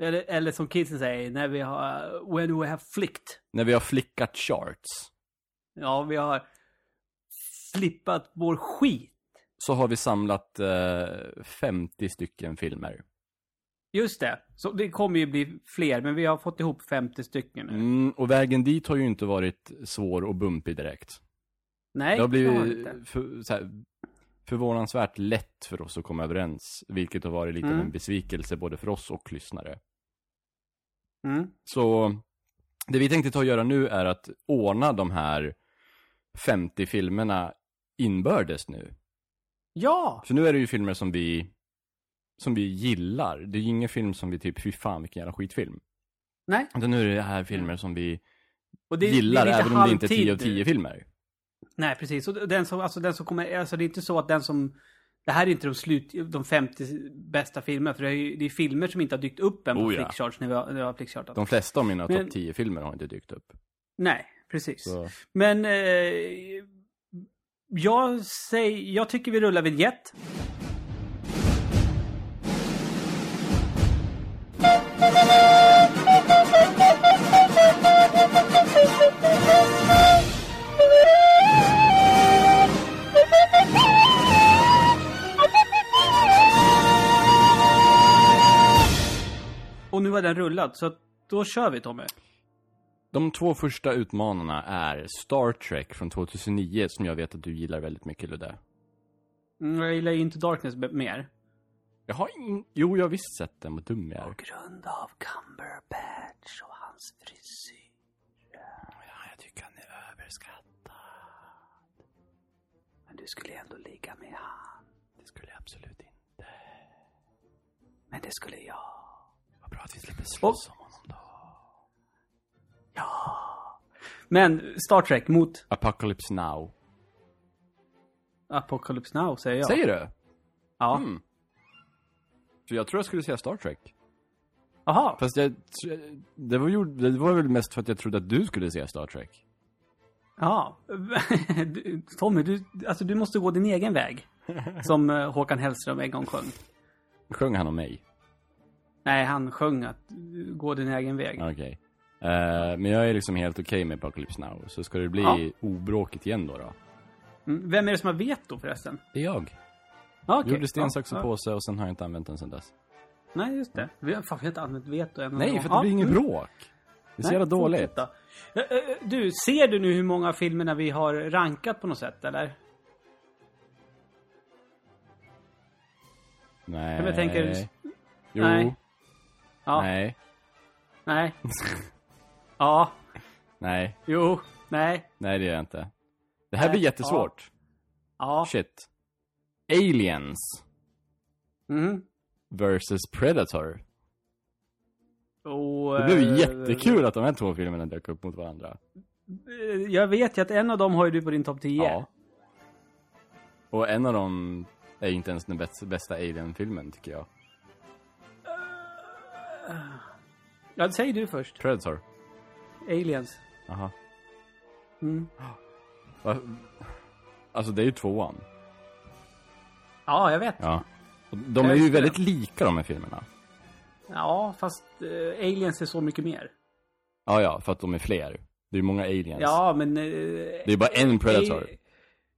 Eller, eller som kidsen säger, när vi har, when we have flicked. När vi har flickat charts, Ja, vi har flippat vår skit. Så har vi samlat eh, 50 stycken filmer. Just det. Så det kommer ju bli fler, men vi har fått ihop 50 stycken nu. Mm, och vägen dit har ju inte varit svår och bumpig direkt. Nej, det har det det blivit inte. för, så här, förvånansvärt lätt för oss att komma överens, vilket har varit lite Mm. en besvikelse både för oss och lyssnare. Mm. Så det vi tänkte ta och göra nu är att ordna de här 50 filmerna inbördes nu. Ja! För nu är det ju filmer som vi som vi gillar. Det är ju ingen film som vi typ, fy fan vilken jävla skitfilm. Nej. Utan nu är det här filmer som vi Och det, gillar det även om det inte är halvtid 10 av nu. 10 filmer. Nej, precis. Och den som, alltså den som kommer, alltså det är inte så att den som, det här är inte de slut, de 50 bästa filmerna, för det är ju, det är filmer som inte har dykt upp än på Oh ja. flickcharts när vi har, när vi har flickchartat. De flesta av mina topp 10 filmer har inte dykt upp. Nej, precis. Så, Men, eh, jag säger, jag tycker vi rullar vignett. Och nu har den rullat, så att då kör vi Tommy de två första utmanarna är Star Trek från 2009, som jag vet att du gillar väldigt mycket Ludde. Mm, jag gillar Into Darkness be- mer. Jag har in... Jo, jag har visst sett den, vad dum jag är. På grund av Cumberbatch och hans frisyr. Ja, jag tycker han är överskattad. Men du skulle ändå ligga med han. Det skulle jag absolut inte. Men det skulle jag. Vad bra att vi slipper slåss om. Ja. Men Star Trek mot Apocalypse Now. Apocalypse Now säger jag. Säger du? Ja. Mm. För jag tror jag skulle säga Star Trek. Jaha. Fast jag, det var, gjord, det var väl mest för att jag trodde att du skulle säga Star Trek. Ja. Tommy, du, alltså, du måste gå din egen väg. Som eh, Håkan Hellström en gång sjöng. Sjöng han om mig? Nej, han sjöng att eh, gå din egen väg. Okej. Eh, men jag är liksom helt okej med Apocalypse Now. Så ska det bli Ja. obråkigt igen då då? Mm, Vem är det som har veto förresten? Det är jag. Ja, okej. Gjorde sten, sax och påse och sen har jag inte använt den sen dess. Nej, just det. Vi har, har inte använt veto än. Nej, för det blir ingen mm. bråk. Det är så jävla dåligt. Eh, eh, Du, ser du nu hur många filmerna vi har rankat på något sätt, eller? Nej. Jag tänker- Jo. Nej. Ja. Nej. Nej. ja. Nej. Jo. Nej. Nej, det gör jag inte. Det här Nej. blir jättesvårt. Ja. Shit. Aliens Mm. versus Predator. Och, Det blev ju eh, jättekul att de här två filmerna dök upp mot varandra. eh, Jag vet ju att en av dem har ju du på din topp 10. Ja. Och en av dem är inte ens den bästa, bästa Alien-filmen, tycker jag. Ja, säg du först. Predator. Aliens. Jaha. Mm. Alltså, det är ju tvåan. Ja, jag vet. Ja. De är ju väldigt lika, de här filmerna. Ja, fast eh, Aliens är så mycket mer. Ja, ja, för att de är fler. Det är ju många aliens. Ja, men... Eh, Det är bara en Predator.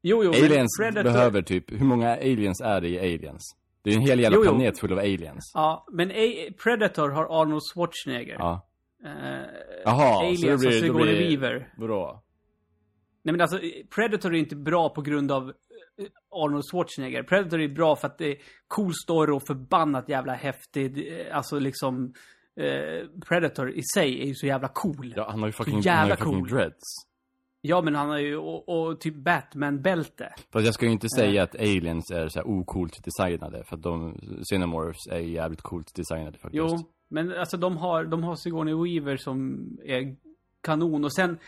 Jo, jo, men Aliens Predator... behöver typ, hur många aliens är det i aliens? Det är ju en hel jävla Jo, jo. planet full av aliens. Ja, men A- Predator har Arnold Schwarzenegger. Ja. Eh, Jaha, så Aliens det blir, det Sigourney blir... Weaver. Vadå? Nej men alltså, Predator är inte bra på grund av eh, Arnold Schwarzenegger. Predator är bra för att det är cool story och förbannat jävla häftig. eh, Alltså liksom... Eh, Predator i sig är ju så jävla cool. Ja, Ja, han har ju fucking, jävla har ju fucking cool. dreads. men han har ju, och, och typ Batman-bälte. Fast jag ska ju inte säga att aliens är så här ocoolt designade, för att de, Xenomorphs är jävligt coolt designade faktiskt. Jo, men alltså de har, de har Sigourney Weaver som är kanon och sen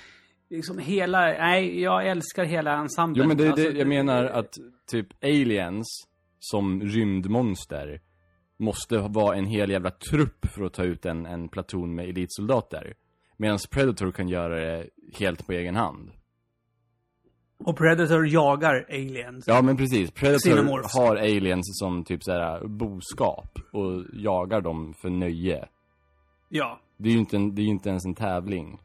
liksom hela, nej jag älskar hela ensemblen. Jo men det är alltså, det, jag menar att typ aliens som rymdmonster måste vara en hel jävla trupp för att ta ut en, en platon med elitsoldater. Medan Predator kan göra det helt på egen hand. Och Predator jagar aliens. Ja men precis, Predator har aliens som typ såhär boskap och jagar dem för nöje. Ja. Det är ju inte, en, det är inte ens en tävling.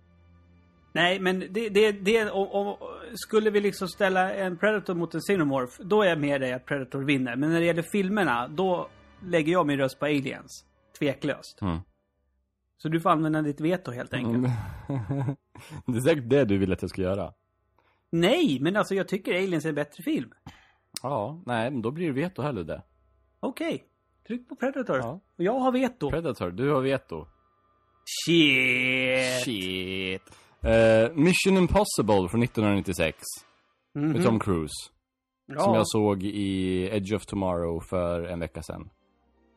Nej, men det, det, det och, och, skulle vi liksom ställa en Predator mot en Xenomorph, då är jag med dig att Predator vinner. Men när det gäller filmerna, då lägger jag min röst på Aliens. Tveklöst. Mm. Så du får använda ditt veto helt enkelt. Det är säkert det du vill att jag ska göra. Nej, men alltså jag tycker Aliens är en bättre film. Ja, nej men då blir det veto heller det. Okej. Tryck på Predator. Ja. Och jag har veto. Predator, du har veto. Shit. Shit. Eh, Mission Impossible från 1996. Mhm. Med Tom Cruise. ja. Som jag såg i Edge of Tomorrow för en vecka sedan.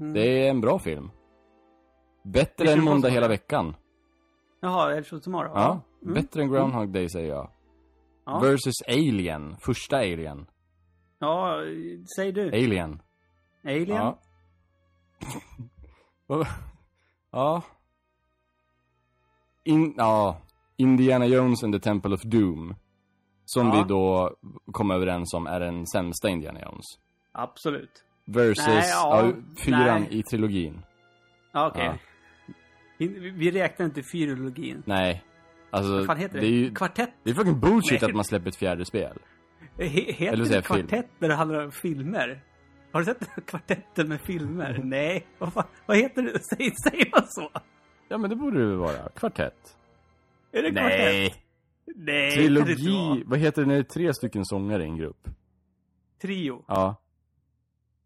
Mm. Det är en bra film. Bättre Mission än Måndag hela veckan. Jaha, Edge of Tomorrow. Ja, Mm. bättre än Groundhog Day säger jag. Ja. Versus Alien, första Alien. ja, säg du. Alien. Alien? Ja. Ja. In, ja. Indiana Jones and the Temple of Doom. Som Ja. vi då kom överens om är den sämsta Indiana Jones. Absolut. Versus Nej, ja. ja, fyran Nej. i trilogin. Ja, Okej. Ja. Vi, vi räknar inte fyrologin. Nej. Alltså, Vad fan heter det? det är ju... Kvartett? Det är fucking bullshit Nej. att man släpper ett fjärde spel. He, heter Eller det film. kvartett när det handlar om filmer? Har du sett kvartetten med filmer? Nej. Vad, fan, vad heter det? Säg, säger man så? Ja, men det borde det vara. Kvartett. Är det Nej. kvartett? Nej. inte Trilogi. Vad heter det när det är tre stycken sångare i en grupp? Trio. Ja.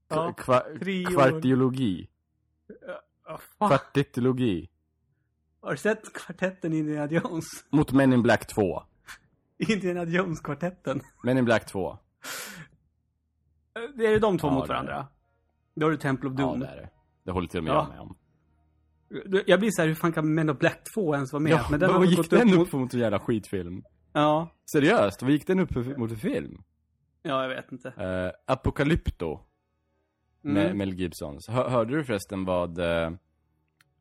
Ja, Kva- trio. Kvartiologi. Ja, fan. Kvartetologi. Har du sett kvartetten Indiana Jones? Mot Men in Black 2. Indiana Jones-kvartetten. Men in Black 2. Det är de två Ja, mot varandra. Då har du Temple of Ja, Doom. det är det. Det håller till och med Ja. jag med om. Jag blir så här, hur fan kan Men of Black 2 ens vara med? Ja, men den vad har gick gått den upp upp mot... för mot en jävla skitfilm? Ja. Seriöst? Vad gick den upp mot för film? Ja, jag vet inte. Uh, Apocalypto. Med Mm. Mel Gibsons. Hör, hörde du förresten vad eh,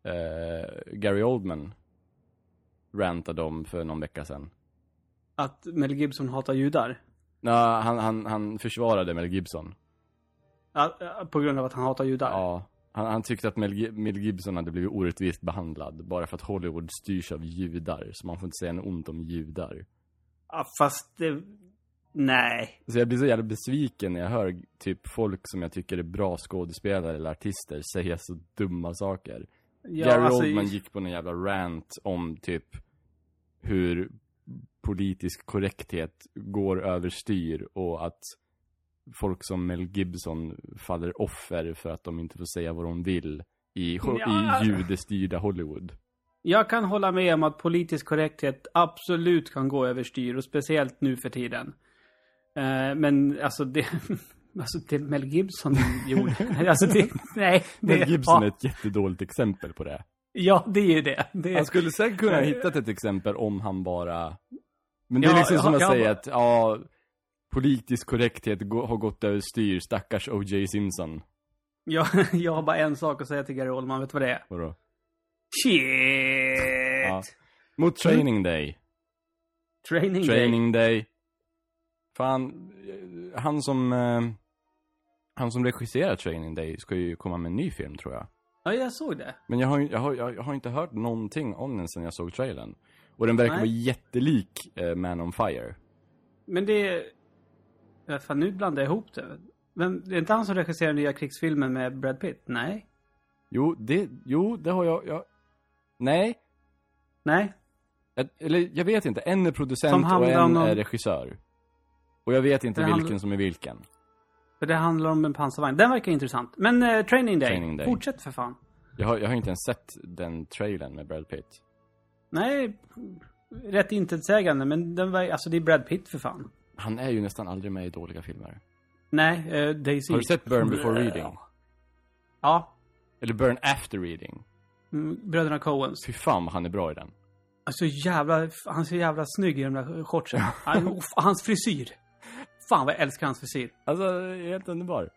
eh, Gary Oldman rantade om för någon vecka sedan? Att Mel Gibson hatar judar. Nej, han, han, han försvarade Mel Gibson. Ja, ja, På grund av att han hatar judar. Ja. Han, han tyckte att Mel, Mel Gibson hade blivit orättvist behandlad. Bara för att Hollywood styrs av judar. Så man får inte säga något ont om judar. Ja, fast det... Nej. Så jag blir så jävla besviken när jag hör typ folk som jag tycker är bra skådespelare eller artister säga så dumma saker. Ja, Gary alltså, Oldman gick på en jävla rant om typ hur politisk korrekthet går överstyr och att folk som Mel Gibson faller offer för att de inte får säga vad de vill i, Ja. i judestyrda Hollywood. Jag kan hålla med om att politisk korrekthet absolut kan gå överstyr och speciellt nu för tiden. Eh, men alltså det... Alltså det Mel Gibson gjorde. Alltså det... Nej. Det, Mel Gibson är ja, ett jättedåligt exempel på det. ja, det är ju det. det Han skulle säkert kunna ha hittat ett exempel om han bara... Men det är Ja, liksom ja, som att ja, säga bara- att, ja, politisk korrekthet har gått överstyr, stackars O.J. Simpson. jag, jag har bara en sak att säga till Gary Oldman. Vet du vad det är? Vadå? Shit! Ja. Mot Training Day. Training, Day. Training Day. Fan, eh, han som... Han som regisserar Training Day ska ju komma med en ny film tror jag. Ja, jag såg det. Men jag har, jag har, jag har inte hört någonting om den sen jag såg trailern. Och den verkar Nej. vara jättelik eh, Man on Fire. Men det... Ja, fan, nu blandar jag ihop det. Men det är inte han som regisserar nya krigsfilmen med Brad Pitt? Nej. Jo, det, jo, det har jag, jag Nej, Nej. jag, eller jag vet inte. En är producent och en någon- är regissör. Och jag vet inte vilken handlar- som är vilken. För det handlar om en pansarvagn. Den verkar intressant. Men eh, Training Day. Training Day. Fortsätt för fan. Jag har, jag har inte ens sett den trailern med Brad Pitt. Nej, rätt intetsägande. Men den var, alltså det är Brad Pitt för fan. Han är ju nästan aldrig med i dåliga filmer. Nej, eh, Daisy. Har du sett Burn Before Reading? Ja. Eller Burn After Reading? Mm, Bröderna Coens. Fy fan han är bra i den. Alltså jävla, han så jävla snygg i de där shortsen. Han, hans frisyr. Fan vad jag älskar hans frisyr. Alltså, helt underbar. Uh,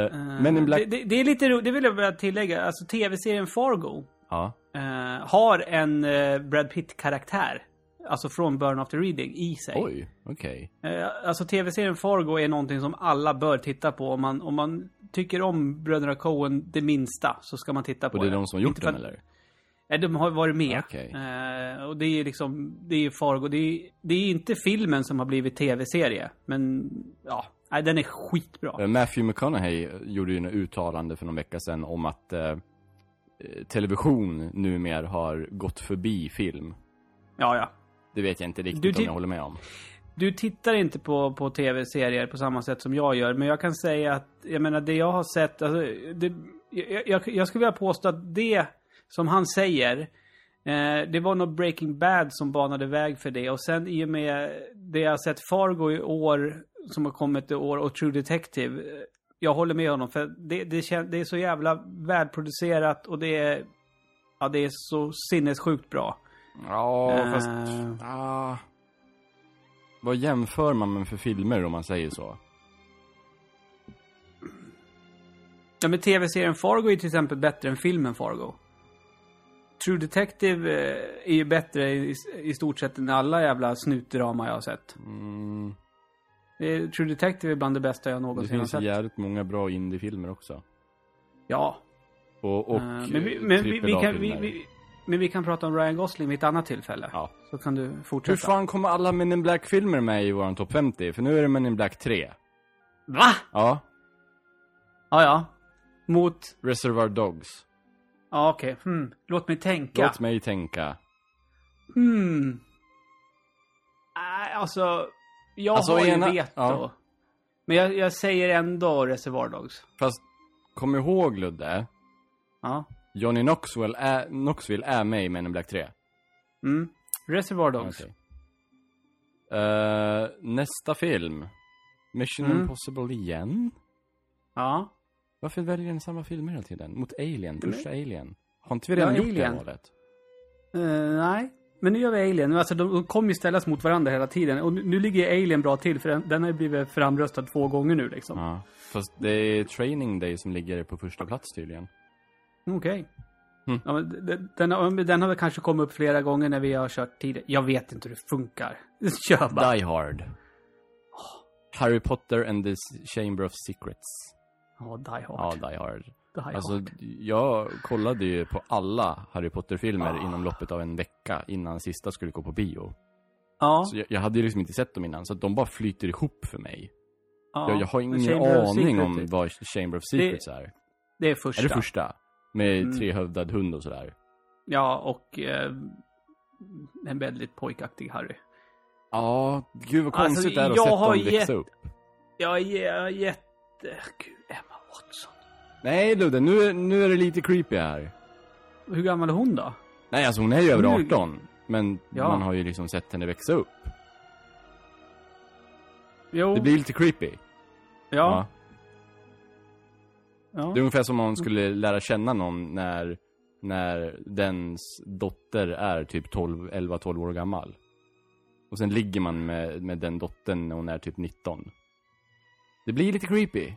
Eh, Men in Black... det, det, det är lite ro- det vill jag bara tillägga. Alltså tv-serien Fargo Ja. eh, har en Brad Pitt-karaktär. Alltså från Burn After Reading i sig. Oj, okej. Eh, alltså tv-serien Fargo är någonting som alla bör titta på. Om man, om man tycker om Bröderna Coen det minsta så ska man titta på Och det är de som har gjort den eller? Nej, de har varit med. Okej. Eh, och det är liksom, det är Fargo. Det är, det är inte filmen som har blivit tv-serie. Men, ja. Nej, den är skitbra. Matthew McConaughey gjorde ju en uttalande för någon vecka sedan om att eh, television numera har gått förbi film. Ja, ja. Det vet jag inte riktigt Du om jag håller med om. Du tittar inte på, på tv-serier på samma sätt som jag gör. Men jag kan säga att, jag menar det jag har sett, alltså, det, jag, jag, jag skulle vilja påstå att det som han säger, eh, det var nog Breaking Bad som banade väg för det. Och sen i och med det jag har sett Fargo i år, som har kommit i år, och True Detective. eh, Jag håller med honom, för det, det, kän, det är så jävla välproducerat och det är, ja det är så sinnessjukt bra. Ja, Eh. fast... Ah, vad jämför man med för filmer om man säger så? Ja men tv-serien Fargo är till exempel bättre än filmen Fargo. True Detective eh, är ju bättre i, i stort sett än alla jävla snutdrama jag har sett. Mm, True Detective är bland det bästa jag det någonsin har finns sett. jävligt många bra indiefilmer också. Ja. Och, och Eh, men vi, men vi, vi, kan, vi, men vi kan prata om Ryan Gosling vid ett annat tillfälle. Ja. Så kan du Hur fortsätta. fan kommer alla Men in Black-filmer med i våran topp 50? För nu är det Men in Black 3. Va? Ja, Ja, ja. Mot... Reservoir Dogs. Ja, okej. Hmm. Låt mig tänka. Låt mig tänka. Hmm. Nej, alltså... Jag Alltså, har ju ena- veto. ja. Men jag, jag säger ändå Reservoir Dogs. Fast, kom ihåg Ludde. Ja. Johnny Knoxville är, Knoxville är med i Men in Black 3. Mm. Reservoir Dogs. Okej. Eh, nästa film. Mission Mm. Impossible igen? Ja. Varför väljer den samma film hela tiden? Mot Alien, första Alien. Har inte vi redan Ja, gjort det Alien. valet? Eh, nej. Men nu gör vi Alien. Alltså, de, kommer ju ställas mot varandra hela tiden. Och nu, nu ligger Alien bra till, för den, den har ju blivit framröstad två gånger nu liksom. Ja. Fast det är Training Day som ligger på första plats tydligen. Okej. Mm. Ja, men den, den, har- den har väl kanske kommit upp flera gånger när vi har kört tidigare. Jag vet inte hur det funkar. Kör bara. Die Hard. Harry Potter and the Chamber of Secrets. Ja, Die Ja, Hard. Die Hard. Die Alltså, Hard. jag kollade ju på alla Harry Potter-filmer inom loppet av en vecka innan sista skulle gå på bio. Ja. Så jag, jag hade ju liksom inte sett dem innan, så de bara flyter ihop för mig. ja. Jag, jag har ingen aning om vad Chamber of Secrets är. Det är första. Är det första? Med Mm. trehövdad hund och sådär. Ja, och eh, en väldigt pojkaktig Harry. Ja, gud vad Alltså, konstigt det är att jag se har dem växa gett- upp. Jag är jätte... Gud, Emma Watson. Nej Ludde, nu, är- nu är det lite creepy här. Hur gammal är hon då? Nej, alltså hon är ju över Nu- 18. Men Ja. man har ju liksom sett henne växa upp. Jo, Det blir lite creepy. ja. ja. Det är ungefär som om man skulle lära känna någon när, när dens dotter är typ 12, 11, 12 år gammal. Och sen ligger man med, med den dottern när hon är typ 19. Det blir lite creepy.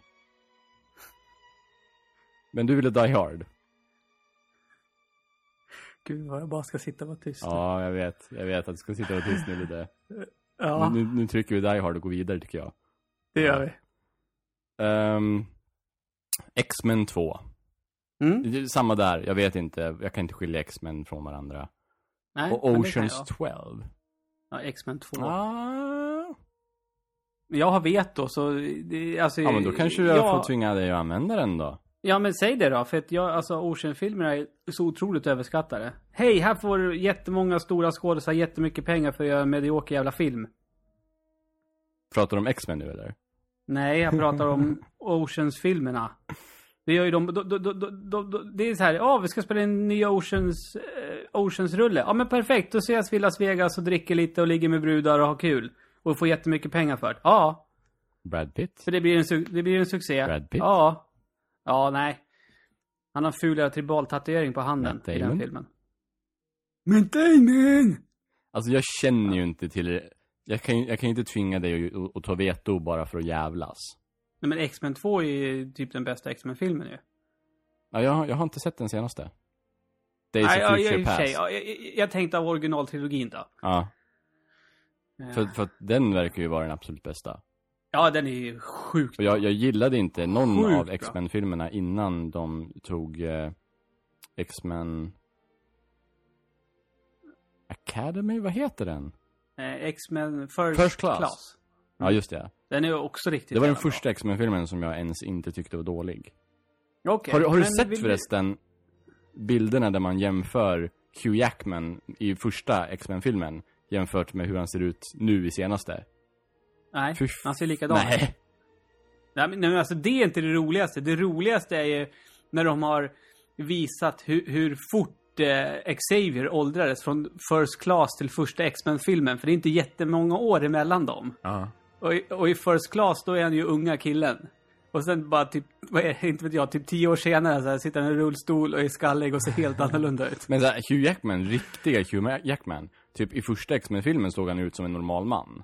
Men du ville Die Hard? Gud vad jag bara ska sitta och vara tyst. Ja, jag vet. Jag vet att du ska sitta och vara tyst nu lite. Ja, Nu, nu trycker vi Die Hard och går vidare tycker jag. det gör vi. Ehm, X-Men 2. Mm? Det är Samma där, jag vet inte. Jag kan inte skilja X-Men från varandra. Nej, Och det Oceans jag. 12. Ja, X-Men 2. Ah. Jag har veto, så det, alltså... Ja, men då kanske jag ja, får tvinga dig att använda den då. Ja, men säg det då, för att jag, alltså Ocean-filmerna är så otroligt överskattade. Hej, här får du jättemånga stora skådespelare jättemycket pengar för att göra en medioker jävla film. Pratar du om X-Men nu eller? Nej, jag pratar om Oceans-filmerna. Det gör ju de, då, då, då, det är så här, ja vi ska spela in nya Oceans, eh, Oceans-rulle. Ja men perfekt, då ses vi i Las Vegas och dricker lite och ligger med brudar och har kul. Och får jättemycket pengar för det. Ja, Brad Pitt? för det blir en, det blir en succé. Brad Pitt? Ja. Ja, nej. Han har fulare tribal-tatuering på handen i den filmen. Matt Damon! Alltså jag känner ju inte till jag kan, ju- jag kan inte tvinga dig att, att, ta veto bara för att jävlas. Nej men X-Men 2 är ju typ den bästa X-Men-filmen ju. Ja, jag, jag har inte sett den senaste. Days Nej, of ja, Future sig. Past. Ja, jag, jag, tänkte av originaltrilogin då. Ja, Ja. För, för att den verkar ju vara den absolut bästa. Ja, den är ju sjukt För jag, jag gillade inte någon Sjukt av. X-Men-filmerna innan de tog eh, X-Men... Academy? Vad heter den? Eh, X-Men First, First Class. Ja, just det. Den är också riktigt Det var den första X-Men-filmen som jag ens inte tyckte var dålig. Okej, Har, du- har du sett förresten bilderna där man jämför Hugh Jackman i första X-Men-filmen jämfört med hur han ser ut nu i senaste? Nej, Fy han ser likadan ut. Nej. Nej, men, nej, men alltså det är inte det roligaste. Det roligaste är ju när de har visat hur, hur fort eh, Xavier åldrades från First Class till första X-Men-filmen. För det är inte jättemånga år emellan dem. Ja. Och i, och i First Class då är han ju unga killen. Och sen bara typ, vad är inte vet jag, typ tio år senare så här, sitter han i rullstol och är skallig och ser helt annorlunda ut. Men så här, Hugh Jackman, riktiga Hugh Jackman, typ i första X-Men-filmen såg han ut som en normal man.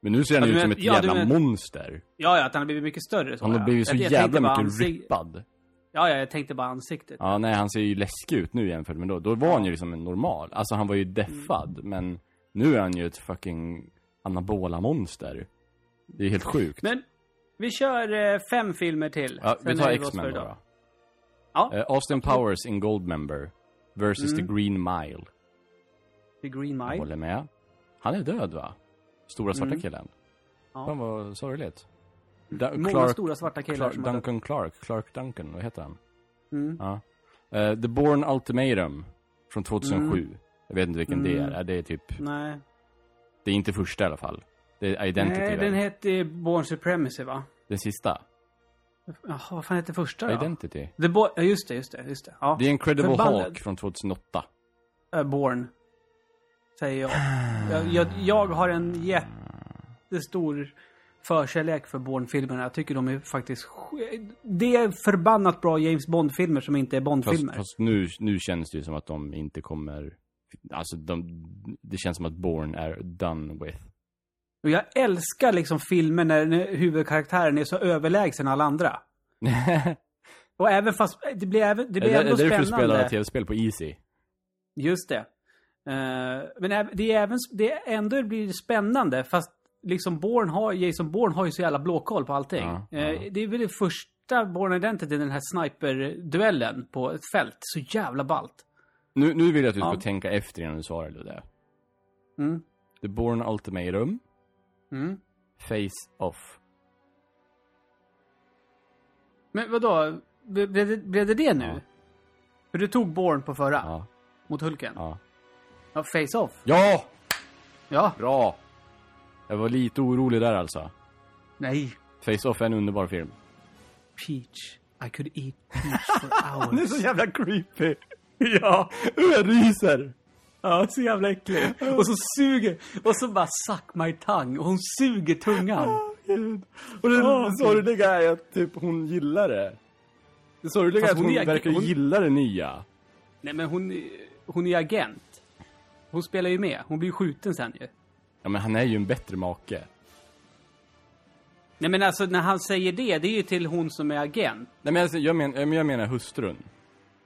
Men nu ser han Ja, ut som men- ett ja, jävla men- monster. Ja, ja, att han har blivit mycket större. Så, Han har ja. blivit så Jag- jag jävla mycket ansik- rippad. Ja, ja, jag tänkte bara ansiktet. Ja, nej, han ser ju läskig ut nu jämfört med då. Då var han ju liksom en normal. Alltså han var ju deffad, Mm. men nu är han ju ett fucking anabola monster. Det är helt sjukt. Men vi kör eh, fem filmer till. ja, vi tar X-Men då. då. Ja, Eh, Austin Powers in Goldmember versus Mm. The Green Mile. The Green Jag Mile. håller med. Han är död va? Stora svarta Mm. killen. Ja. Fan vad sorgligt. Da- Många Clark, stora svarta killar Clark, som. Duncan Clark, Clark Duncan, vad heter han? Mm. Ja. Eh, The Born Ultimatum från 2007. Jag vet inte vilken det Mm. är. Eh, Det är typ, Nej. det är inte första i alla fall. Det är Identity Nej, den hette Born Supremacy va? Den sista. Jaha, vad fan hette första då? Identity. The Bo- ja, just det, just det, just det. Ja. The Incredible Förbannat. Hulk från 2008. Eh, Born. Säger jag. jag. Jag, jag har en jättestor förkärlek för Bourne-filmerna. Jag tycker de är faktiskt... sk- Det är förbannat bra James Bond-filmer som inte är Fast, Bond-filmer. fast nu, nu känns det ju som att de inte kommer Alltså, de, det känns som att Bourne är done with. Och jag älskar liksom filmer när huvudkaraktären är så överlägsen alla andra. Och även fast, det blir, även, det det, blir det är ändå därför du spelar spännande. tv-spel på Easy. Just det. Eh, men det är även, det är ändå blir det spännande fast liksom Bourne har, Jason Bourne har ju så jävla blåkoll på allting. Ja, Eh, ja. Det är väl det första Bourne Identity, den här sniper-duellen på ett fält. Så jävla ballt. Nu, nu vill jag att du ska Ja. tänka efter innan du svarar Ludde. Mm. The Bourne Ultimatum, Mm. Face Off. Men vadå? Ble- Blev det, blev det det nu? För du tog Bourne på förra, mot Hulken? Ja. Ja, Face Off. Ja! Ja. Bra! Jag var lite orolig där alltså. Nej. Face Off är en underbar film. Peach. I could eat peach for hours. jävla creepy. ja, jag ryser. Ja, så jävla äcklig. Och så suger, och så bara suck my tongue. Och hon suger tungan. Och det Åh, sorgliga är att typ hon gillar det. Det sorgliga är att hon, hon är- verkar hon- gilla det nya. Nej men hon, hon är agent. Hon spelar ju med. Hon blir ju skjuten sen ju. Ja men han är ju en bättre make. Nej men alltså när han säger det, det är ju till hon som är agent. Nej men alltså, jag, men, jag menar hustrun.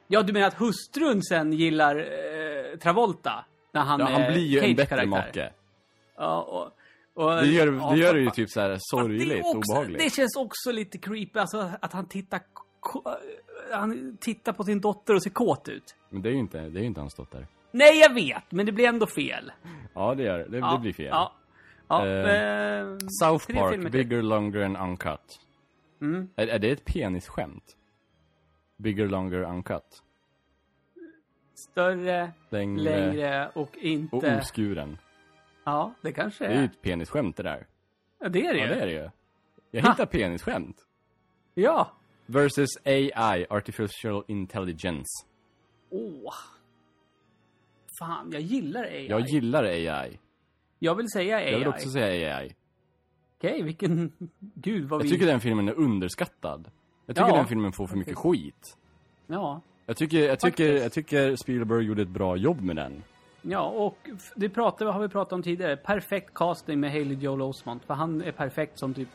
Ja, du menar att hustrun sen gillar eh, Travolta? När han Ja, han blir ju en bättre karaktär. make. Ja, och, och, Det gör, det gör det ju typ så här Det, sorgligt, är också, obehagligt. det känns också lite creepy, alltså att han tittar han tittar på sin dotter och ser kåt ut. Men det är ju inte, det är ju inte hans dotter. Nej, jag vet, men det blir ändå fel. Ja det gör det. Ja, Det blir fel. Ja. ja Eh, eh, South Park. Bigger, Longer and Uncut. Mm. Är, är det ett penisskämt? Bigger, Longer, Uncut? Större, Längre, längre och inte... och oskuren. Ja, det kanske Det är ju är. ett penisskämt det där. Ja, det är det Ja ju. det är det ju. Jag Ha. hittar penisskämt. Ja. Versus AI, Artificial Intelligence. Åh. Fan, jag gillar AI. Jag gillar AI. Jag vill säga AI. Jag vill också säga AI. Okej, vilken... Gud vad Jag vi... tycker den filmen är underskattad. Jag tycker Ja. den filmen får för mycket skit. Ja. Jag tycker, jag, tycker, jag tycker Spielberg gjorde ett bra jobb med den. Ja, och det pratar, har vi pratat om tidigare. Perfekt casting med Haley Joel Osment. För han är perfekt som typ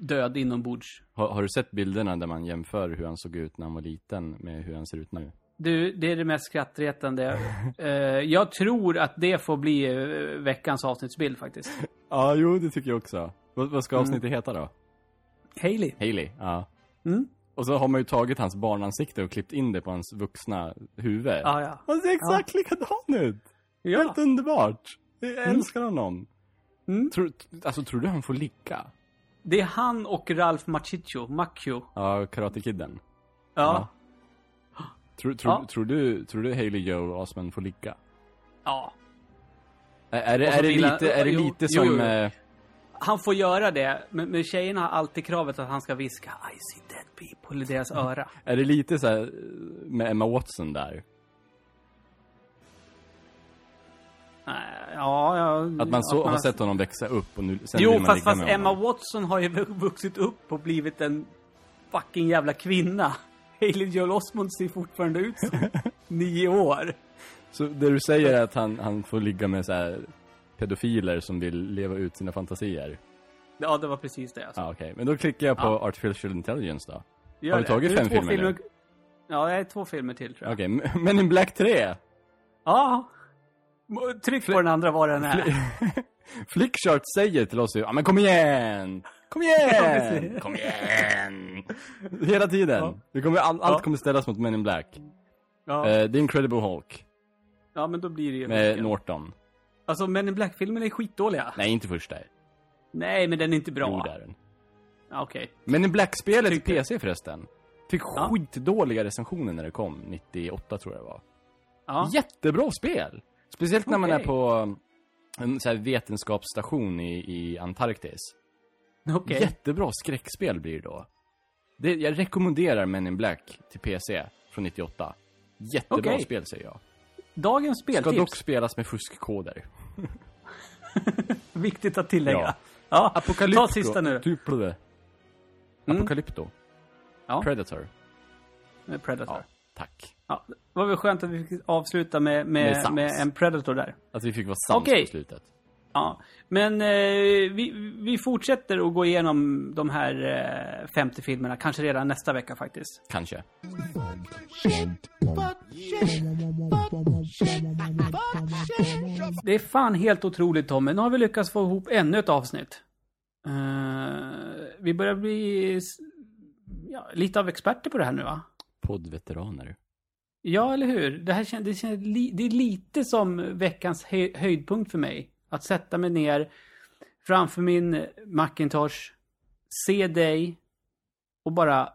död inombords. Har, har du sett bilderna där man jämför hur han såg ut när han var liten med hur han ser ut nu? Du, det är det mest skrattretande. Eh, jag tror att det får bli eh, veckans avsnittsbild faktiskt. Ja, jo, det tycker jag också. Vad, vad ska avsnittet heta då? Haley. Haley, ja. Mm. Och så har man ju tagit hans barnansikte och klippt in det på hans vuxna huvud. Ja, ja. Han ser exakt likadan ut! Ja. Helt underbart! Jag älskar honom. Mm. Tror, alltså, tror du han får ligga? Det är han och Ralph Macchio. Macchio. Ja, Karate Kidden. Ja. Tror, tror, Ja. tror, du, tror du Haley Joel Osment får ligga? Ja. Är, är, det, Och är det vill han- lite, är det lite jo, som... jo, jo. eh, Han får göra det, men, men tjejerna har alltid kravet att han ska viska I see dead people i deras öra. Är det lite så här med Emma Watson där? Nej, Ja, ja. Att man så, att har sett honom växa upp och nu sen Jo, man fast, fast Emma. Watson har ju vuxit upp och blivit en fucking jävla kvinna. Haley Joel Osment ser fortfarande ut som nio år. Så det du säger är att han, han får ligga med så pedofiler som vill leva ut sina fantasier? Ja, det var precis det alltså. Ja, okej. Men då klickar jag på Ja. Artificial Intelligence då. Gör har du tagit fem två filmer nu? Ja, det är två filmer till tror jag. Okej, okay. Men in Black 3! Ja. Tryck på den andra vad den är. Flickchart säger till oss ju, ja men kom igen! Kom igen! kom igen! Hela tiden. Ja. Det kommer, all, allt Ja. kommer ställas mot Men in Black. Ja, Eh, The Incredible Hulk ja men då blir det ju... med Hulken. Norton. Alltså, Men in Black-filmerna är skitdåliga. Nej, inte första. Nej, men den är inte bra. Jo, det är den. Ja, Okej. Men in Black-spelet Tycker- PC förresten. Fick Ja. skitdåliga recensioner när det kom, 98 tror jag det var. Ja. Jättebra spel! Speciellt när man är på en så här vetenskapsstation i, i Antarktis. Okej. Jättebra skräckspel blir det då. Det, jag rekommenderar Men in Black till PC från 98. Jättebra Okej. spel säger jag. Dagens Ska speltips. dock spelas med fuskkoder. Viktigt att tillägga. Ja. Ja. Apocalypto. Ta sista nu. Det. Mm. Apocalypto. Ja. Predator. Predator. Ja, tack. Ja. var väl skönt att vi fick avsluta med, Med med, med en Predator där. Att vi fick vara sams Okej. på slutet. Ja, men eh, vi, vi fortsätter att gå igenom de här eh, 50 filmerna, kanske redan nästa vecka faktiskt. Kanske. Det är fan helt otroligt Tommy. Nu har vi lyckats få ihop ännu ett avsnitt. Eh, vi börjar bli ja, lite av experter på det här nu va? Poddveteraner. Ja, eller hur? Det här känns, det, känns det är lite som veckans höj, höjdpunkt för mig. Att sätta mig ner framför min Macintosh, se dig och bara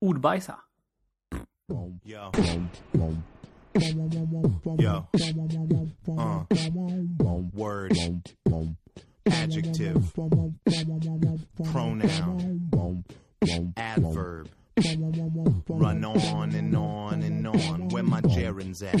ordbajsa. Yo. Yo. Uh. Word. Adjective. Pronoun. Adverb. Run on and on and on. Where my gerunds at?